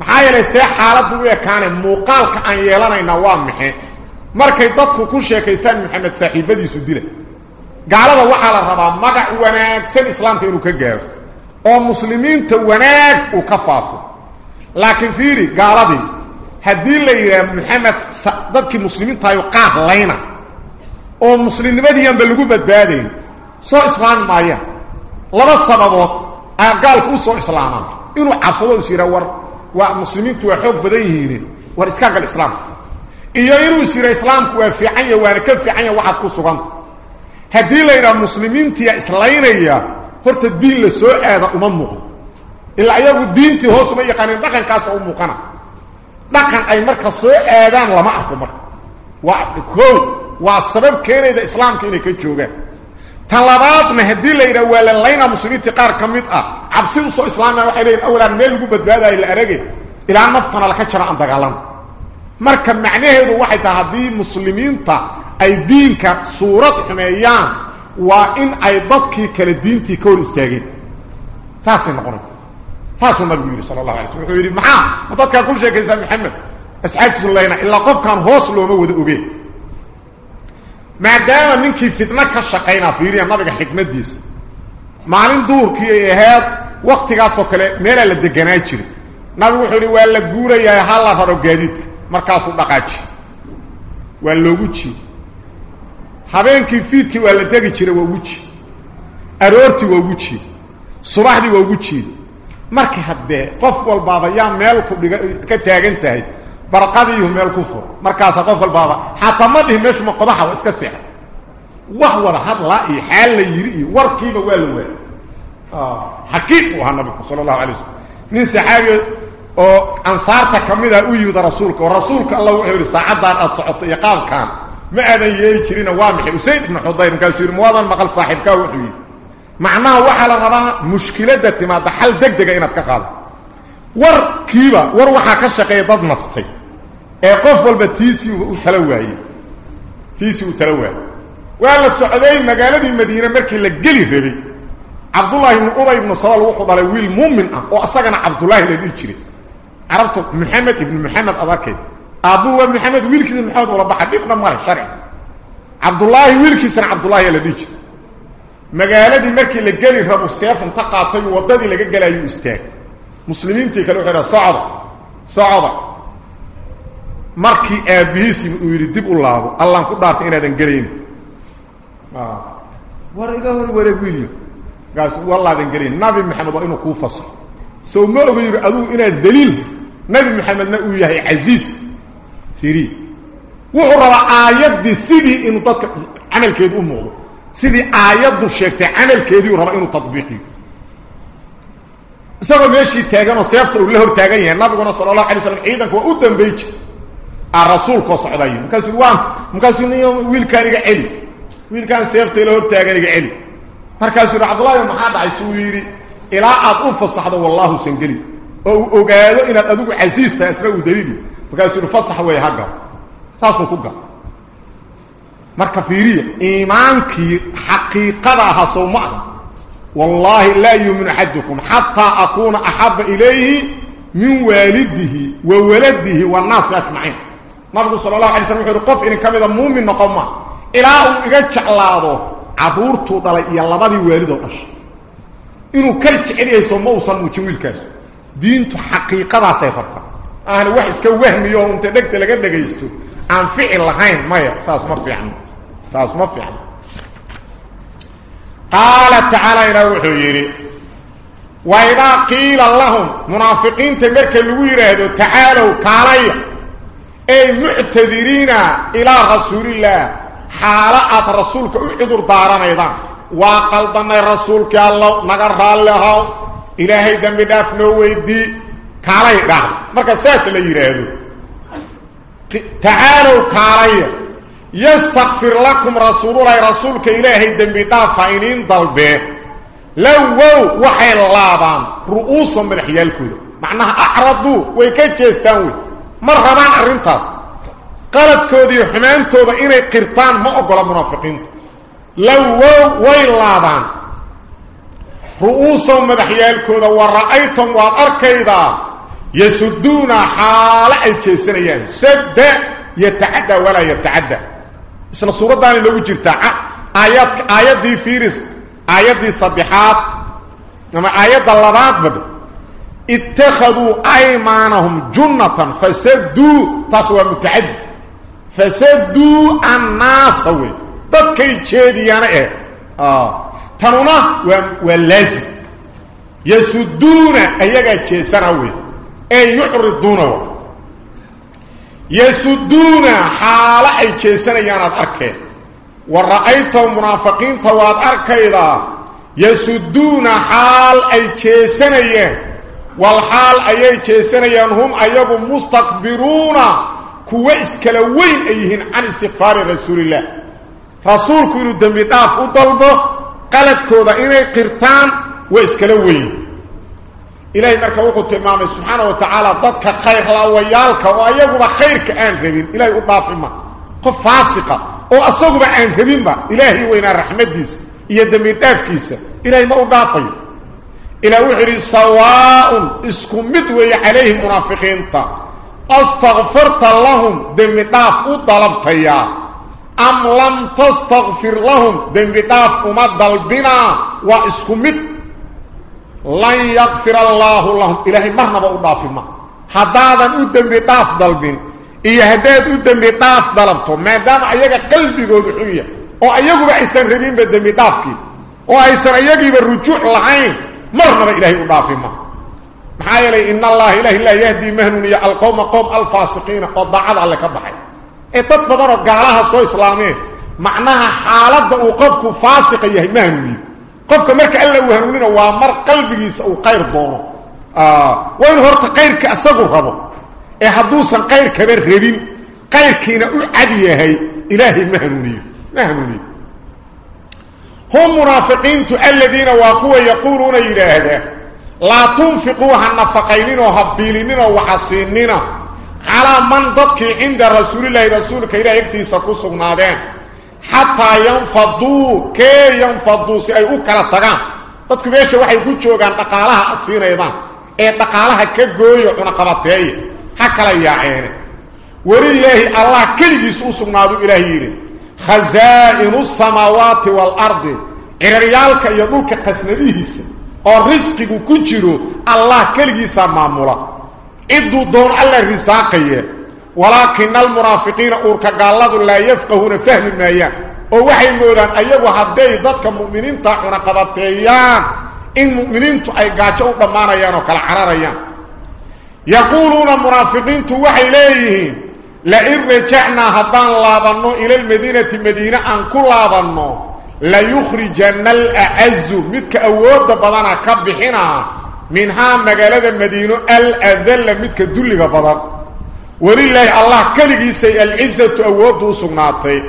محايا لسي حالته كان مقال كأن يلانا نوام محايا مركي ضدك كل شيء كيستان محمد ساحي بدي سدله قال هذا وحال الربا مقع واناك سن إسلام تيرو أو ومسلمين تواناك وكفافه لكن فيري قال هذا هذي اللي محمد ضدك مسلمين تايو قاه لينه oo muslimnimadiianba lagu badbaadayn. Soo islaami maayaan laba sababood aa gaalku u soo islaamaan. Inuu cabsado is yidhaa war. Waa muslimiintu waa xoog badan yihiin. War iska gal islaamka iyo inuu is islaamku waa fiican ya waana ka fiican ya waxaad ku suganta haddii la yidhaha muslimiintiya islaynaya horta diin la soo aada uma muuqdo. Ilaa iyagu diintii hoos uma yaqaanin dhaqankaasa u muuqana. Dhaqan ay marka soo aadaan lama arko marka. Waa koo waa sabab keenayda islaamka inay ka joogaan. Tan labaadna haddii la yidhaha waa la muslimiintii qaar ka mid ah cabsi u soo islaamaya waxay leeyihiin awalaan meel lagu badbaadayo la arage ilaa naftana laka jaro aan dagaalano marka macnaheedu waxay tahay haddii muslimiinta ay diinka suurad xumeeyaan waa in ay dadkii kale diintii ka hor istaageen. Saasay noqonaysa. Saasuu nabigu yidhi sala allahu alay slm wuxuu yidhi maxaa? Ma dadkaa ku sheekaysaa maxamed? Asxaabtiisu layna ilaa qofkaan hoos looma wada ogeen maadaama ninkii fitno ka shaqaynaa fiiriya nabiga xikmadiisa maalin duurkii ay ahayd waktigaasoo kale meelaa la deganaa jiray nabigu wuxuu yidhi waa la guurayaa ha la raro gaadiidka markaasuu dhaqaaji waa loogu jiiy habeenkii fiidkii waa la degi jiray waa ugu jiid aroortii waa ugu jiid subaxdii waa ugu jiid marka haddee qof walbaaba yaa meel ku dhiga ka taagan tahay برقاديه من الكفر مركز قفل البابا حتى ما مده مش مقضحة السحر. وهو رحض لأي حال ليريئي واركيب ويل ويل حكيقه هالنبي صلى الله عليه وسلم من سحابي أنصارتا كميدا أيضا رسولك ورسولك الله أحبه سعادة أتصعط يقال كان ما هذا يريد شرين وامحي وسيد بن حضير قال سير مواضا مقال صاحب كاوحوي معناه وحالا غضا مشكلة دات ما دحال دك دك إنا تكخال وركيبا وروحا كشقي ضد نصحي قف والبتيسي وتلوهي تيسي وتلوهي وقال سعدي مقالة المدينة مركي لقلي ذلك عبد الله بن أبي بن صلال وحض على ويل مؤمن وأصغنا عبد الله الذي يجري عربت محمد بن محمد أذكي عبد الله محمد ويلكي بن محمد ولا بحر بيقنا مغارة شرع عبد الله ويلكي سن عبد الله الذي يجري مقالة مركي لقلي رب السياف انتقى طيب وضادي لقلي يستاك مسلمين تيكالوحي صعدة صعدة markii aabbihiisii uu yidhi dib u laabo allaan ku dhaartay inaadan gelayn. War iga hor wareeg wiilyo gaas wallaadan gelayn. Nabi maxamed waa inuu kuu fasaxo sow ma ogayba adugu inaad daliil nabi maxamedna uu yahay casiis. Firi wuxuu rabaa aayaddii sidii inuu dadka camalkeedu u muuqdo. Sidii aayaddu sheegtay camalkeediiu rabaa inuu tadbiiqiyo isagoo meeshii taaganoo seefta uu la hor taagan yahay nabiguna sala allahu alay slam ciidanka waa u jir الرسول كو سخداي مكاس وان مكاس نيو ويل كاريغا عيل ويل كان سيفتي لهو تاغريغا عيل مركاس عبد الله ما حدا اي سو ييري إلى اد أو فسخدا والله سنغلي أو اوغادو ان ادو عزيز تا اسرا ودريدي مكاس فسخ وهي حق ساسو كوغا مركا فيري ايمانك حقيقه والله لا يمن حدكم حتى اكون احب اليه من والده وولده والناس اجمعين نبي صلى الله عليه وسلم يقول قف إن كمذا مؤمن نقوم إله إذا جعلاده عبورتو دل يلبدي والدو قش إنو كرت إليه سمو صنو كويل كاش دينت حقيقة سيفر أنا وحس كوهم يوم تدكت لقد قيستو عن فعل لغين مايا ساس مفي عنه ساس مفي عنه قال تعالى إلى وحييري وإذا قيل اللهم منافقين تمرك الويرة تعالوا كاليه أي معتذرين إلى رسول الله. حالات رسولك اعذر دارنا أيضا وقلبنا رسولك الله نقر بالله. إلهي دم دفنو ويدي. كالي دار. مركا ساس اللي يرهدو تعالوا كالي يستغفر لكم رسول الله. رسولك إلهي دم دفنين دلبه. لو وحي الله رؤوسا من حيالكو معناها أعرضوا. ويكتش يستنوي مرغبان أرنتاس. قالت كودي حنان توبا إني قرطان ما أقول المنافقين لو ويلابان رؤوسهم مدحيال كودا ورأيتم والأركيدا يسدون حالة الكيسريين سد يتعدى ولا يتعدى. إسنا سورة داني لو جرتا. آيات دي فيرس. آيات دي صبحات آيات دي لباد بدو اتخذوا أيمانهم جنة فسدوا تصوى متعد. فسدوا الناس. تبكي تشيديان إيه؟ آه. تنونا واللازم يسدون ايقا تشيسروي أي يعرضونه. يسدون حالا أي تشيسريان اتركي ورأيت المنافقين تواد اركي يسدون حال أي تشيسريان والحال أيي جيسنيان هم ايغ مستكبرون كويس كلوين أيهن عن استغفار رسول الله. رسول كو دمي داف وطلب قلت كودا إني قرتان ويس كلوين إلى مركه وقت إمام سبحانه وتعالى ضدك خير لا ويالك أو ايغ خير كان ربي إلى يضاف ما قف فاسقة. أو اسوق بعين ربي با. إلى وين رحمتك يا دمي دافكيس إلى ما وضافيه إلى وحر سواء اسكم متوي عليه منافقين أستغفرت لهم بمطاف وطلبتيا أم لم تستغفر لهم بمطاف أمد البناء واسكم مت لن يغفر الله لهم. إلهي مرنا بأضاف ما. هذا أدن بمطاف دلبين. إيه هداد أدن بمطاف دلبتو. ما دام أيها قلبي قد حوية. أو أيها بأسان ربين بمطافك أو أيها بأسان ربين بمطافك مرنا إلهي أدافهم نحايا لي إن الله إله إلا يهدي مهنوني القوم قوم الفاسقين قد ضعاد على كبحي إتت بضرب قالها سوى إسلامي. معناها حالت وقفك فاسق يهي مهنون قفك مرك ألا وهنونين ومر قلبك يسأو قير دونه آه، وين هرت قيرك أساقه هذا إحدوسا قيرك بير غريب قيركين أعدي يهي إلهي مهنونين مهنونين هم مرافقين الذين واقوا يقولون يراهدا لا تنفقوا هالنفقينين وهبيلينين وحسينين على من ضدك عند رسول الله رسول كيرا يكتي سكو سغنادين حتى ينفضوا كي ينفضوا سي أي ضدك بيش وحي قوشوا قان تقالها أتصير إيمان اي تقالها كي قوي وحنا قبطي عيني. ولله الله كل جسو سغنادو إلهي إلهي. خزائن السماوات والأرض. عراليالك يدولك قسنديه ورزقك كنجره الله كالجيسا معمولا إدو دون على الرزاقية ولكن المرافقين أورك قالوا لا يفقهون فهم المياء ووحي مولان أيها هدهي ذاتك مؤمنين تاقنا قدرت أيام إن مؤمنين تأيقاتهم بمانا يانو كالعرار أيام يقولون المرافقين توحي ليهين لا لئن رجعنا هدان لابنو إلى المدينة المدينة أنكو لابنو ليخرجنا الأعز متك أود بضانا كبحنا منها مقالة المدينة الأذل متك دلغ بضان ولله الله كالكي سي العزة أود وصناتي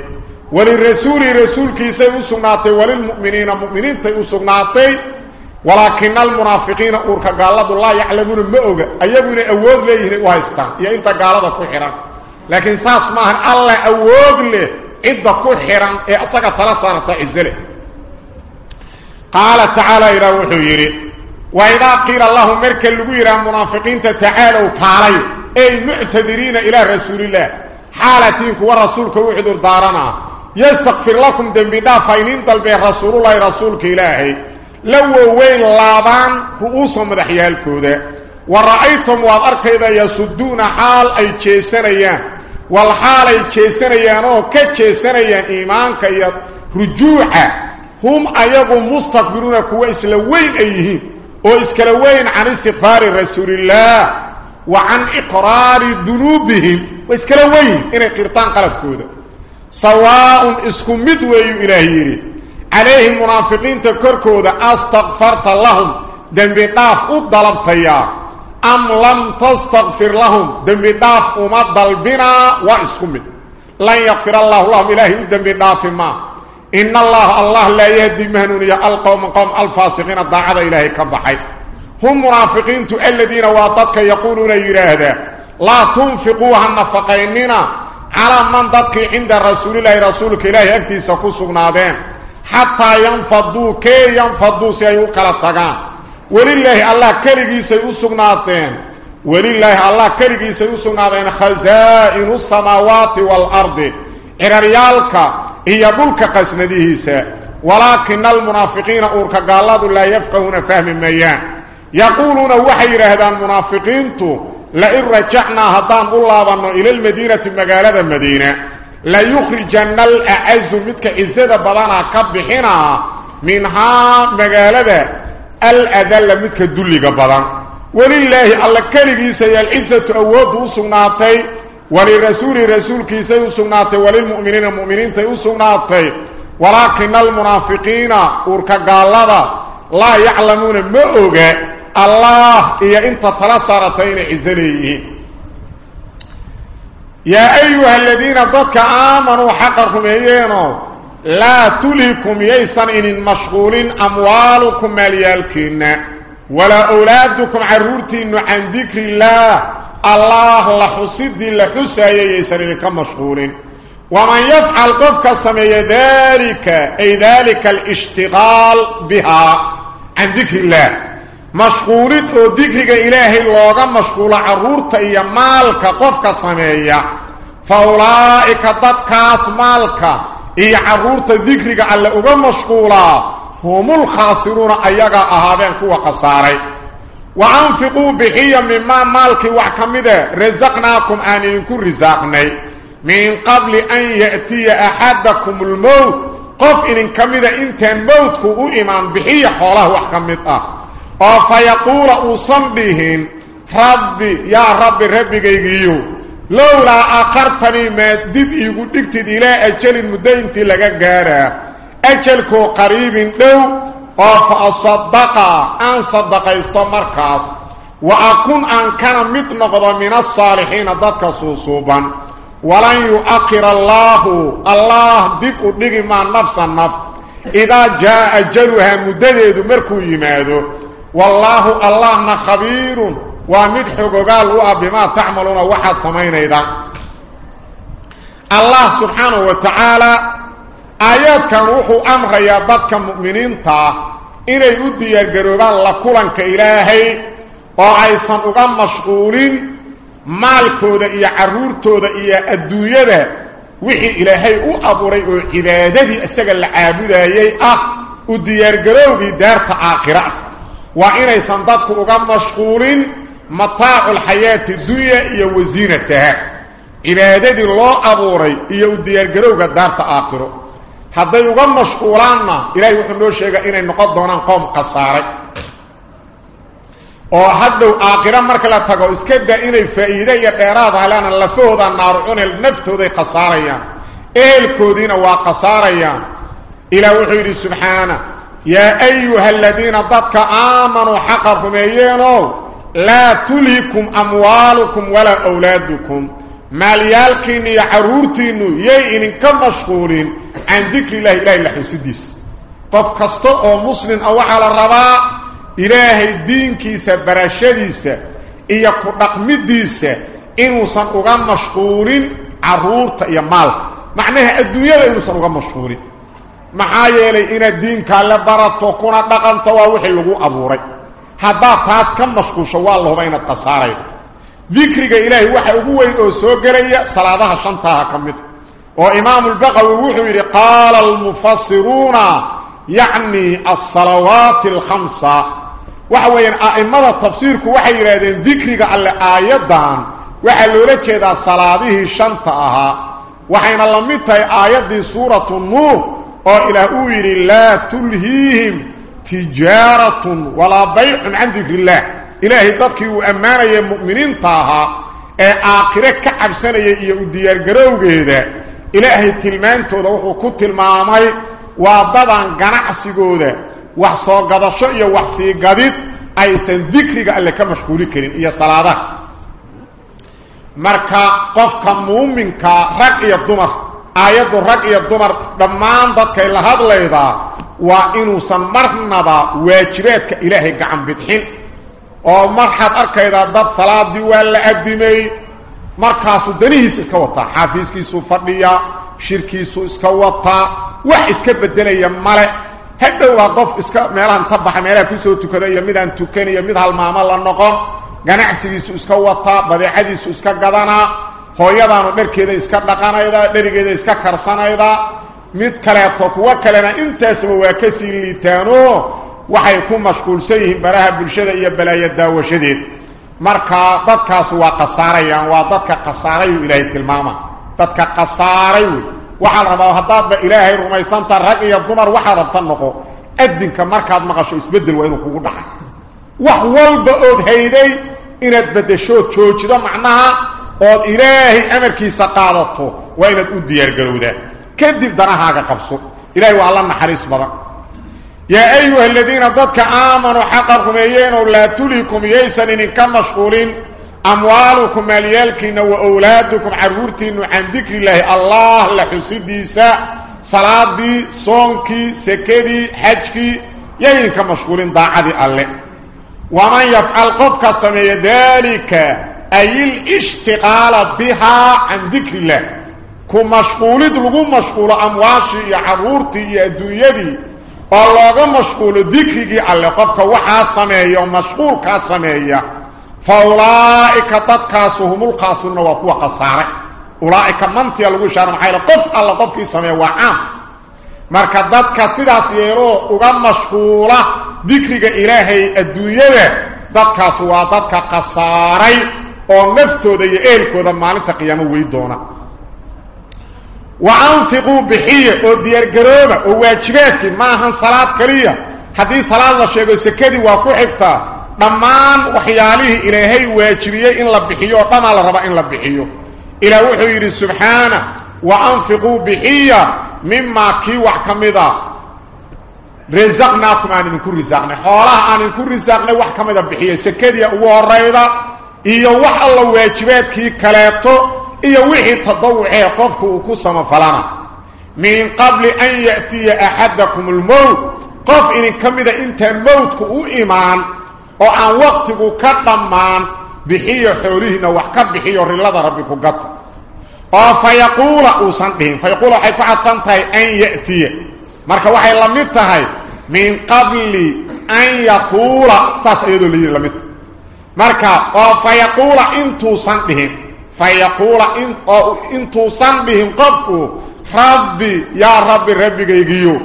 وللرسول رسول كي سي وصناتي وللمؤمنين مؤمنين تي وصناتي ولكن المنافقين أورك قال الله يعلمون مؤغة أيبون أود ليه وايستان يأنت قال الله كحران لكن ساس ما الله اوغ له كحرا كل حرام اي اسقى قال تعالى إلى وحيره وإذا قيل الله مرك لغيره منافقين تعالوا تعالوا أي معتذرين إلى رسول الله حالتي هو ورسولك وحد دارنا يستغفر لكم ذنب دافينين طلب رسول الله رسولك إلهي. لو وين لابان رؤوس مدحيالكوده. ورأيتم واد أركيبا يسدون حال أي جيسانيا والحال أي جيسانيا يان إيمان إيمانك رجوعا هم أيضوا مستقبلون كويس لوين أيه ويسك لوين عن استغفار رسول الله وعن إقرار ذنوبهم ويسك لوين إن القرطان قلت كودا سواء اسكمد ويو إلهيري عليهم منافقين تكر كودا أستغفرت اللهم دنبي طاف قد طلبت إياه أم لم تستغفر لهم؟ ذنب دمي داف أمد البناء وعسكم لن يغفر الله لهم إلهي ذنب داف ما إن الله الله لا يهدي مهنون يا القوم قوم الفاسقين إلى إلهي كبحي هم مرافقين الذين واطتك يقولون يراهد لا تنفقوها النفقيننا على من ضدك عند رسول الله رسولك إلهي أكتسكو سغنابين حتى ينفضوا كي ينفضوا سيئوك لتقان ولله الله كرغيسي اسغناتين ولله الله كرغيسي اسغناتين خزائن السماوات والأرض. ارياالكا هي ملك قسنديه ولكن المنافقين أورك قالاد لا يفقهون فهم ميان. يقولون وحي رهدان منافقين تو. لئن رجعنا هطام الله وانو إلى المدينة مقالة المدينة. لا يخرجن الأعز متك إزادة بلانا كبحنا. منها مقالة الأقل منك الدليك بلان ولله الله كالذي سيئ العزة أوضه سناتي وللرسول رسول كيسي سناتي وللمؤمنين المؤمنين سناتي ولكن المنافقين أورك قال لا يعلمون مؤغة الله إيا إنت تلسارتين عزنيه. يا أيها الذين ضدك آمنوا حقركم أيينو لا تليكم ييسا إن مشغولين أموالكم مليالكين. ولا أولادكم عرورتين عن ذكر الله. الله لحسد لكسا ييسا إنكم مشغولين. ومن يفعل قفك سمي ذلك أي ذلك الاشتغال بها عن ذكر الله. مشغولت أو ذكرك إلهي اللغة مشغولة عرورت إيا مالك قفك سمي فأولئك ضدكاس مالك مالك اي عرورت ذكرك على اغا مشغولا هم الخاسرون ايقا اهابين كوا قصاري وانفقوا بخيام مما مالك وحكمده رزقناكم ان ينكو رزاقني من قبل ان يأتي احدكم الموت قف ان انكم اذا انت موتك أو امام بخيام حوله وحكمده أو فيقول اوصن بهن ربي يا ربي ربي قيقيو lowlaa akhartanii maad dib iigu dhigtid ilaa ajalin muddo intii laga gaaraa ajalkoo qariibin dhow oo fa asadaqa aan sadaqaysto markaas wa akun aan kana mid noqdo min alsaalixiina dadka suusuuban walan yu-akhir allaahu allah dib u dhigi maa nafsa naf idaa jaa ajaluhaa muddadeedu markuu yimaado wallaahu allahna khabiirun وامد حقوقال بما تعملون واحد سمين أيضا الله سبحانه وتعالى آيات كان روحو أمغى يا بدك مؤمنين تا إني أدي يرقروا لكولن كإلهي وعيسان أغام مشغولين مالكو دئي عرورتو دئي الدوية دئي وحي إلهي أو أبوري أو عبادة دي أساقل عابدة يي أه أدي يرقروا دي دارت آخرة وعيسان بدك أغام مشغولين متاع الحياة الدنيا هي إلى عباده الله ابو ري يوديار غروغا دارت آخره. حد يغم مشكورانا إلى يكون له شيء ان نقض دونان قوم قصار أو حد آخرة مره لا تغو اسكدا ان فايده يا دهراد هلان لفودا نار ان نفتودي قصاريا إيل كودينا وقصاريا إلى وحي سبحانه. يا أيها الذين ضقوا آمنوا حقكم أيينو. لا تليكم أموالكم ولا أولادكم. ماليالكين يعرورتين كم كمشغورين عن ذكر الله إله إله سديس. فكستاء مسلم أو على الدين إله الدينك سبرشديس إياكو نقمديس إنو سنقوغا مشغورين عرورت يا مال. معنى الدنيا إنو سنقوغا مشغورين معايا إلي إنا الدينك اللي بارتو كنا بغانتو ووحي لغو أبوري. Haddaad taas ka mashquusho waa la huba inaad khasaaraydo dikriga ilaahay waxa ugu weyn oo soo gelaya salaadaha shantaaha ka mid oo imaamulbaqawi wuxuu yidhi qaala almufasiruuna yacni alsalawaati alkhamsa waxa weeyaan a'immada tafsiirku waxay yidhaahdeen dikriga alle aayaddan waxaa loola jeedaa salaadihii shanta ahaa waxayna la mid tahay aayaddii suuratu nuur oo ilaah uu yidhi laa tulhiihim تجارة ولا بيع عن ذكر الله. إلهي قدك وأمانا يا مؤمنين طاها. إيه آقرك عبسانا يا إيه أديار قروك إلهي تلمانتو دوحو كنت المعامي وضبان قنعسيكو ده وحصو قدشو يا وحصي قدد أيسان ذكرك اللي كمشكولي كرين إيا صلاة. مركا قفك مؤمنك رقية دمخ la hadlaydaa waa inuusan marnaba waajibaadka ilaahay gacan bidxin oo marxaad arkaydaa dad salaadii waa la adimay markaasuu danihiisa iska wataa xaafiiskiisuu fadhiyaa shirkiisuu iska wataa wax iska bedelaya male hadhowbaa qof iska meelahan ta baxa meelaha kusoo tukada iyo midaan tukan iyo mid halmaamo la noqon ganacsigiisu iska wataa badeecadiisu iska gadanaa hooyadaanu dharkeeda iska dhaqanaydaa dherigeeda iska karsanaydaa mid kaleeto kuwo kalena intaasba waa ka sii liitaanoo waxay ku mashquulsan yihiin baraha bulshada iyo balaayo daawashadeed marka dadkaasu waa khasaarayaan waa dadka khasaarayuu ilaahay tilmaama dadka khasaaray wey waxaa la rabaa haddaadba ilaahay rumaysanta rag iyo dumar waxaad rabta noqo adinka markaad maqasho isbeddel waa inuu kugu dhacay wax walba ood hayday inaad beddeshood joojido macnaha ood ilaahay amarkiisa qaadato waa inaad u diyaargarowdaa kadib danahaaga qabso ilahay waa alla naxariis badan yaa ayuha aladiina dadka aamanuu xaqa rumeeyeenoo laa tulikum yaysan idinka mashquulin amwaalukum maalyaalkiinna wa owlaadukum carruurtiinnu can dikri illaahi allah la xusidiisa salaadii soonkii sekadii xajkii yaydinka mashquulin daacadii alle waman yafcal qofka sameeya daalika أي الاشتغال بها عن ذكر الله. كم مشغولة لغو مشغولة أمواشي يا عرورتي يا دويدي فالله مشغولة ذكره على قبك وحا سمعي ومشغول كاسمعي فأولئك تدكاسهم القاسون وقوة قصارة أولئك من تيالغو شارع محايلة قف على قفك سمعي وعام. مركز ذاتك سيداس يرو وغم مشغولة ذكره إلهي الدويدي ذاتك سوا ذاتك قصاري. Oo naftooda iyo ehelkooda maalinta qiyaamo wey doona wa anfiquu bixiya oo diyaargarooba oo waajibaadkii ma ahan salaad keliya haddii salaad la sheego sekadii waa ku xigtaa dhammaan waxyaalihii ilaahay waajibiyey in la bixiyo oo dhamaa la rabaa in la bixiyo ilaah wuxuu yidhi subxaana wa anfiquu bixiya mimaa kii wax ka mida rasaqnaakum aan idinku risaaqnay xoolaha aan idinku risaaqnay wax ka mida bixiya sekadii ugu iyo wax alla waajibaadkii kaleeto iyo wixii tadawucee qofku ku samafalana min qabli an ya'tiya axadakum almowt qof idin ka mida intaan mowdku u imaan oo aan waqtigu ka dhammaan bixiyo xoolihiina wax ka bixiyo rilada rabbi ku gata oo fayaquula uusan dhihin fayaquula waxay ku cadfan an ya'tiya marka waxay la mid tahay min qabli an yaquula saas iyadoo la yidhi la mid tahay marka oo fayaquula intuusan dhihin fayaquula oo intuusan dhihin qofku rabbi yaa rabbi rabbigaygiyo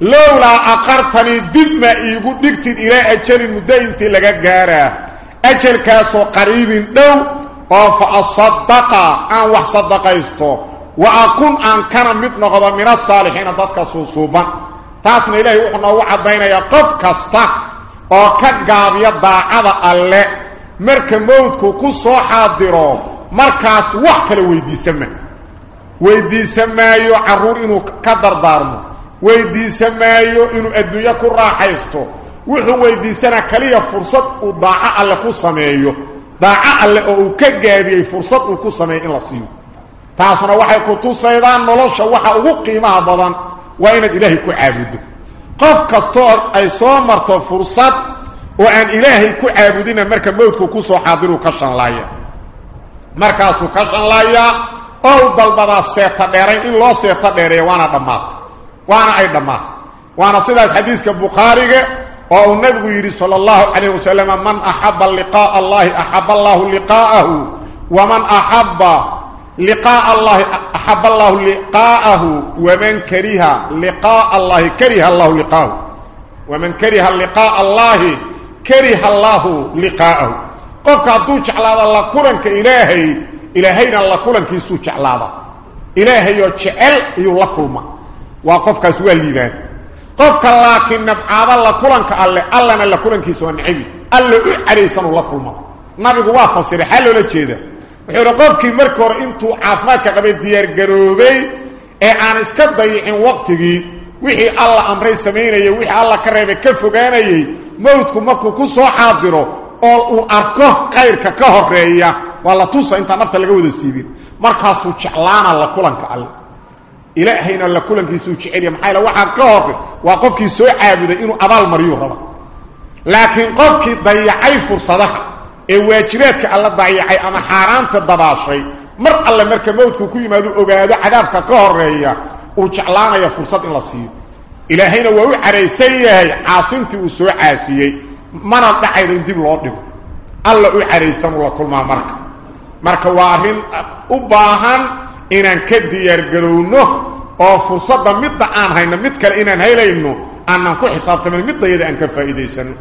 lowlaa aqartanii dib ma iigu dhigtid ilaa ajalin muddo intii laga gaaraa ajalkaasoo qariibin dhow oo fa asadaqa aan wax sadaqaysto wa akun aan kana mid noqdo min asaalixiina dadka suusuuban taasna ilaahay wuxuu noogu caddaynayaa qof kasta oo ka gaabiya daacada alle marka mowdku ku soo xaadiro markaas wax kale weydiisan ma weydiisan maayo carruur inuu ka dardaarmo weydiisan maayo inuu adduunyo ku raaxaysto wuxuu weydiisanaa kaliya fursad uu daaco alle ku sameeyo daaco alle oo uu ka gaabiyey fursad uu ku sameeyo in la siiyo taasuna waxay ku tusaydaan nolosha waxa ugu qiimaha badan waa inaad ilaahay ku caabudo qof kastoo ay soo marto fursad oo aan ilaahay ku caabudina marka mowdku ku soo xaadiruu ka shanlaaya. Markaasuu ka shanlaayaa oo u dalbadaa seeta dheerayn in loo seeta dheereeya waana dhammaatay waana ay dhammaatay waana sidaas xadiiska bukhaariga oo uu nabigu yidhi sala allahu calayh wasalam man axaba liqaa'a allahi axaba allahu liqaa'ahu waman axaba liqaa'a allahi axaba allahu liqaa'ahu waman kariha liqaa'a allahi kariha allahu liqaahu waman kariha liqaa'a allahi kariha allahu liqaa'ahu qofka hadduu jeclaado la kulanka ilaahay ilaahayna la kulankiisuu jeclaada ilaahayoo jecel iyuu la kulma waa qofkaas waa liibaan qofka laakiin nabcaada la kulanka alle allana la kulankiisa waa nacabi alle u caraysanuu la kulma nabigu waa fasiray xaa loola jeeda wuxuu idhi qofkii markii hore intuu caafimaadka qabay wixii alla amray samaynayay wixii alla ka reebay ka fogaanayey mowdku markuu ku soo xaadiro oo uu arko kayrka ka horeeya waa la tusa intaan nafta laga wada siibin markaasuu jeclaana la kulanka alle ilaahayna la kulankiisuu jecelya maxaa yl waxaa ka hore waa qofkii soo caabuday inuu abaal mariyuu raba laakiin qofkii dayacay fursadaha ee waajibaadka alla dayacay ama xaaraanta dabaashay mar alle marka mowdku ku yimaado ogaado cadaabka ka horeeya la siiyo ilaahayna waa u caraysan yahay caasintii uu soo caasiyey mana dhacaydo in dib loo dhigo alla u caraysanuu la kulmaa marka marka waa arrin u baahan inaan ka diyaargarowno oo fursadda midda aan hayno mid kale inaan helayno aanan ku xisaabtamin middayada aan ka faa'iidaysano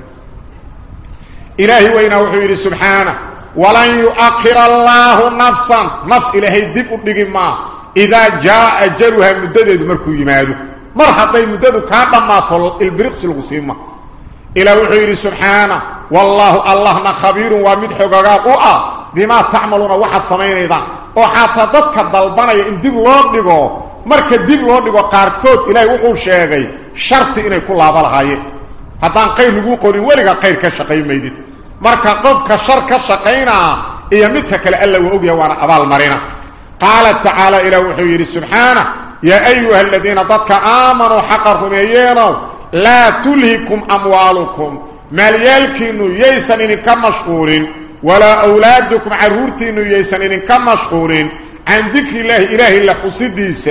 ilaahi weynaa wuxuu yidhi subxaana walan yu'akhir allaahu nafsan naf ilaahay dib u dhigi maa إذا جاء أجلها مدد مركو يمادو. مرحبا مرحطي كابا ما طلق البرقس الغسيمة إلى وحير سبحانه والله الله خبير ومدحق قاقوة بما تعملون واحد سمين إذا. وحتى ذاتك الضلبان إن دب لغنقو مركا دب لغنقو قاركوت إلي وحو شاقي شرط إني كل أبالغاية حتى أن قيل نقول وليك قيل كشاقي ميدين مركا قف كشار كشاقينا إيا متحك لألا وعوبيا وأنا أبال مرينة قال تعالى إلى وحي سبحانه يا أيها الذين ضدك آمنوا حقرهم يينوا لا تلهكم أموالكم. مليالكين ييسنين كم مشهورين ولا أولادكم عرورتين ييسنين كم مشهورين عن ذكر الله إله إلا قصديس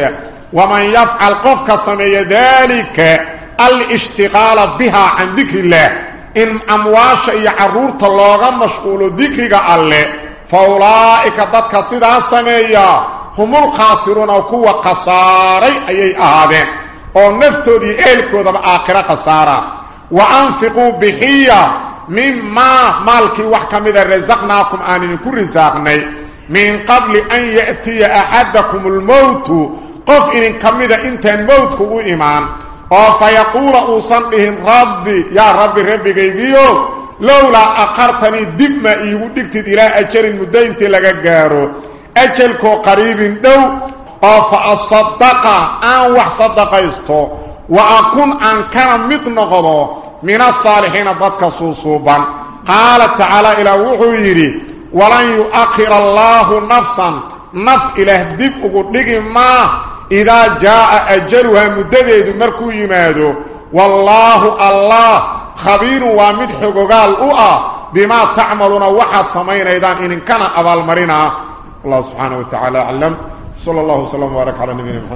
ومن يفعل قفك سمي ذلك الاشتغال بها عن ذكر الله. إن أمواش أي عرورت الله مشغول ذكر الله. فأولئك ضدك سيدة السمية هم أو وكوة قصاري. أي أهابين ونفتو دي إلكو دب آخرة قصارة. وأنفقوا بحية. مما مالكي وحكم رزقناكم آن نكو رزاقني من قبل أن يأتي أحدكم الموت. قف إن كم إنت الموت كو إيمان. وفيقول أوصن بهم ربي. يا ربي ربي قيديو لولا أقرتني دب ما إيهو دكتت إلى أجل المدين تلقى قارو. أجل كو قريب دو فأصدق أنوح صدقه يستو. وأكون آن كان أنكرا متنقضو من الصالحين ضدك سوصوبا قال تعالى إلى وحويري ولن يؤخر الله نفسا نف إلى دب أقول ما إذا جاء أجلها مدده مركو يمادو. والله الله خبير وامد حقوقال أؤى بما تعملون وحد سمين أيضا إن كان أبال مرنا الله سبحانه وتعالى أعلم صلى الله وسلم وبارك على نبينا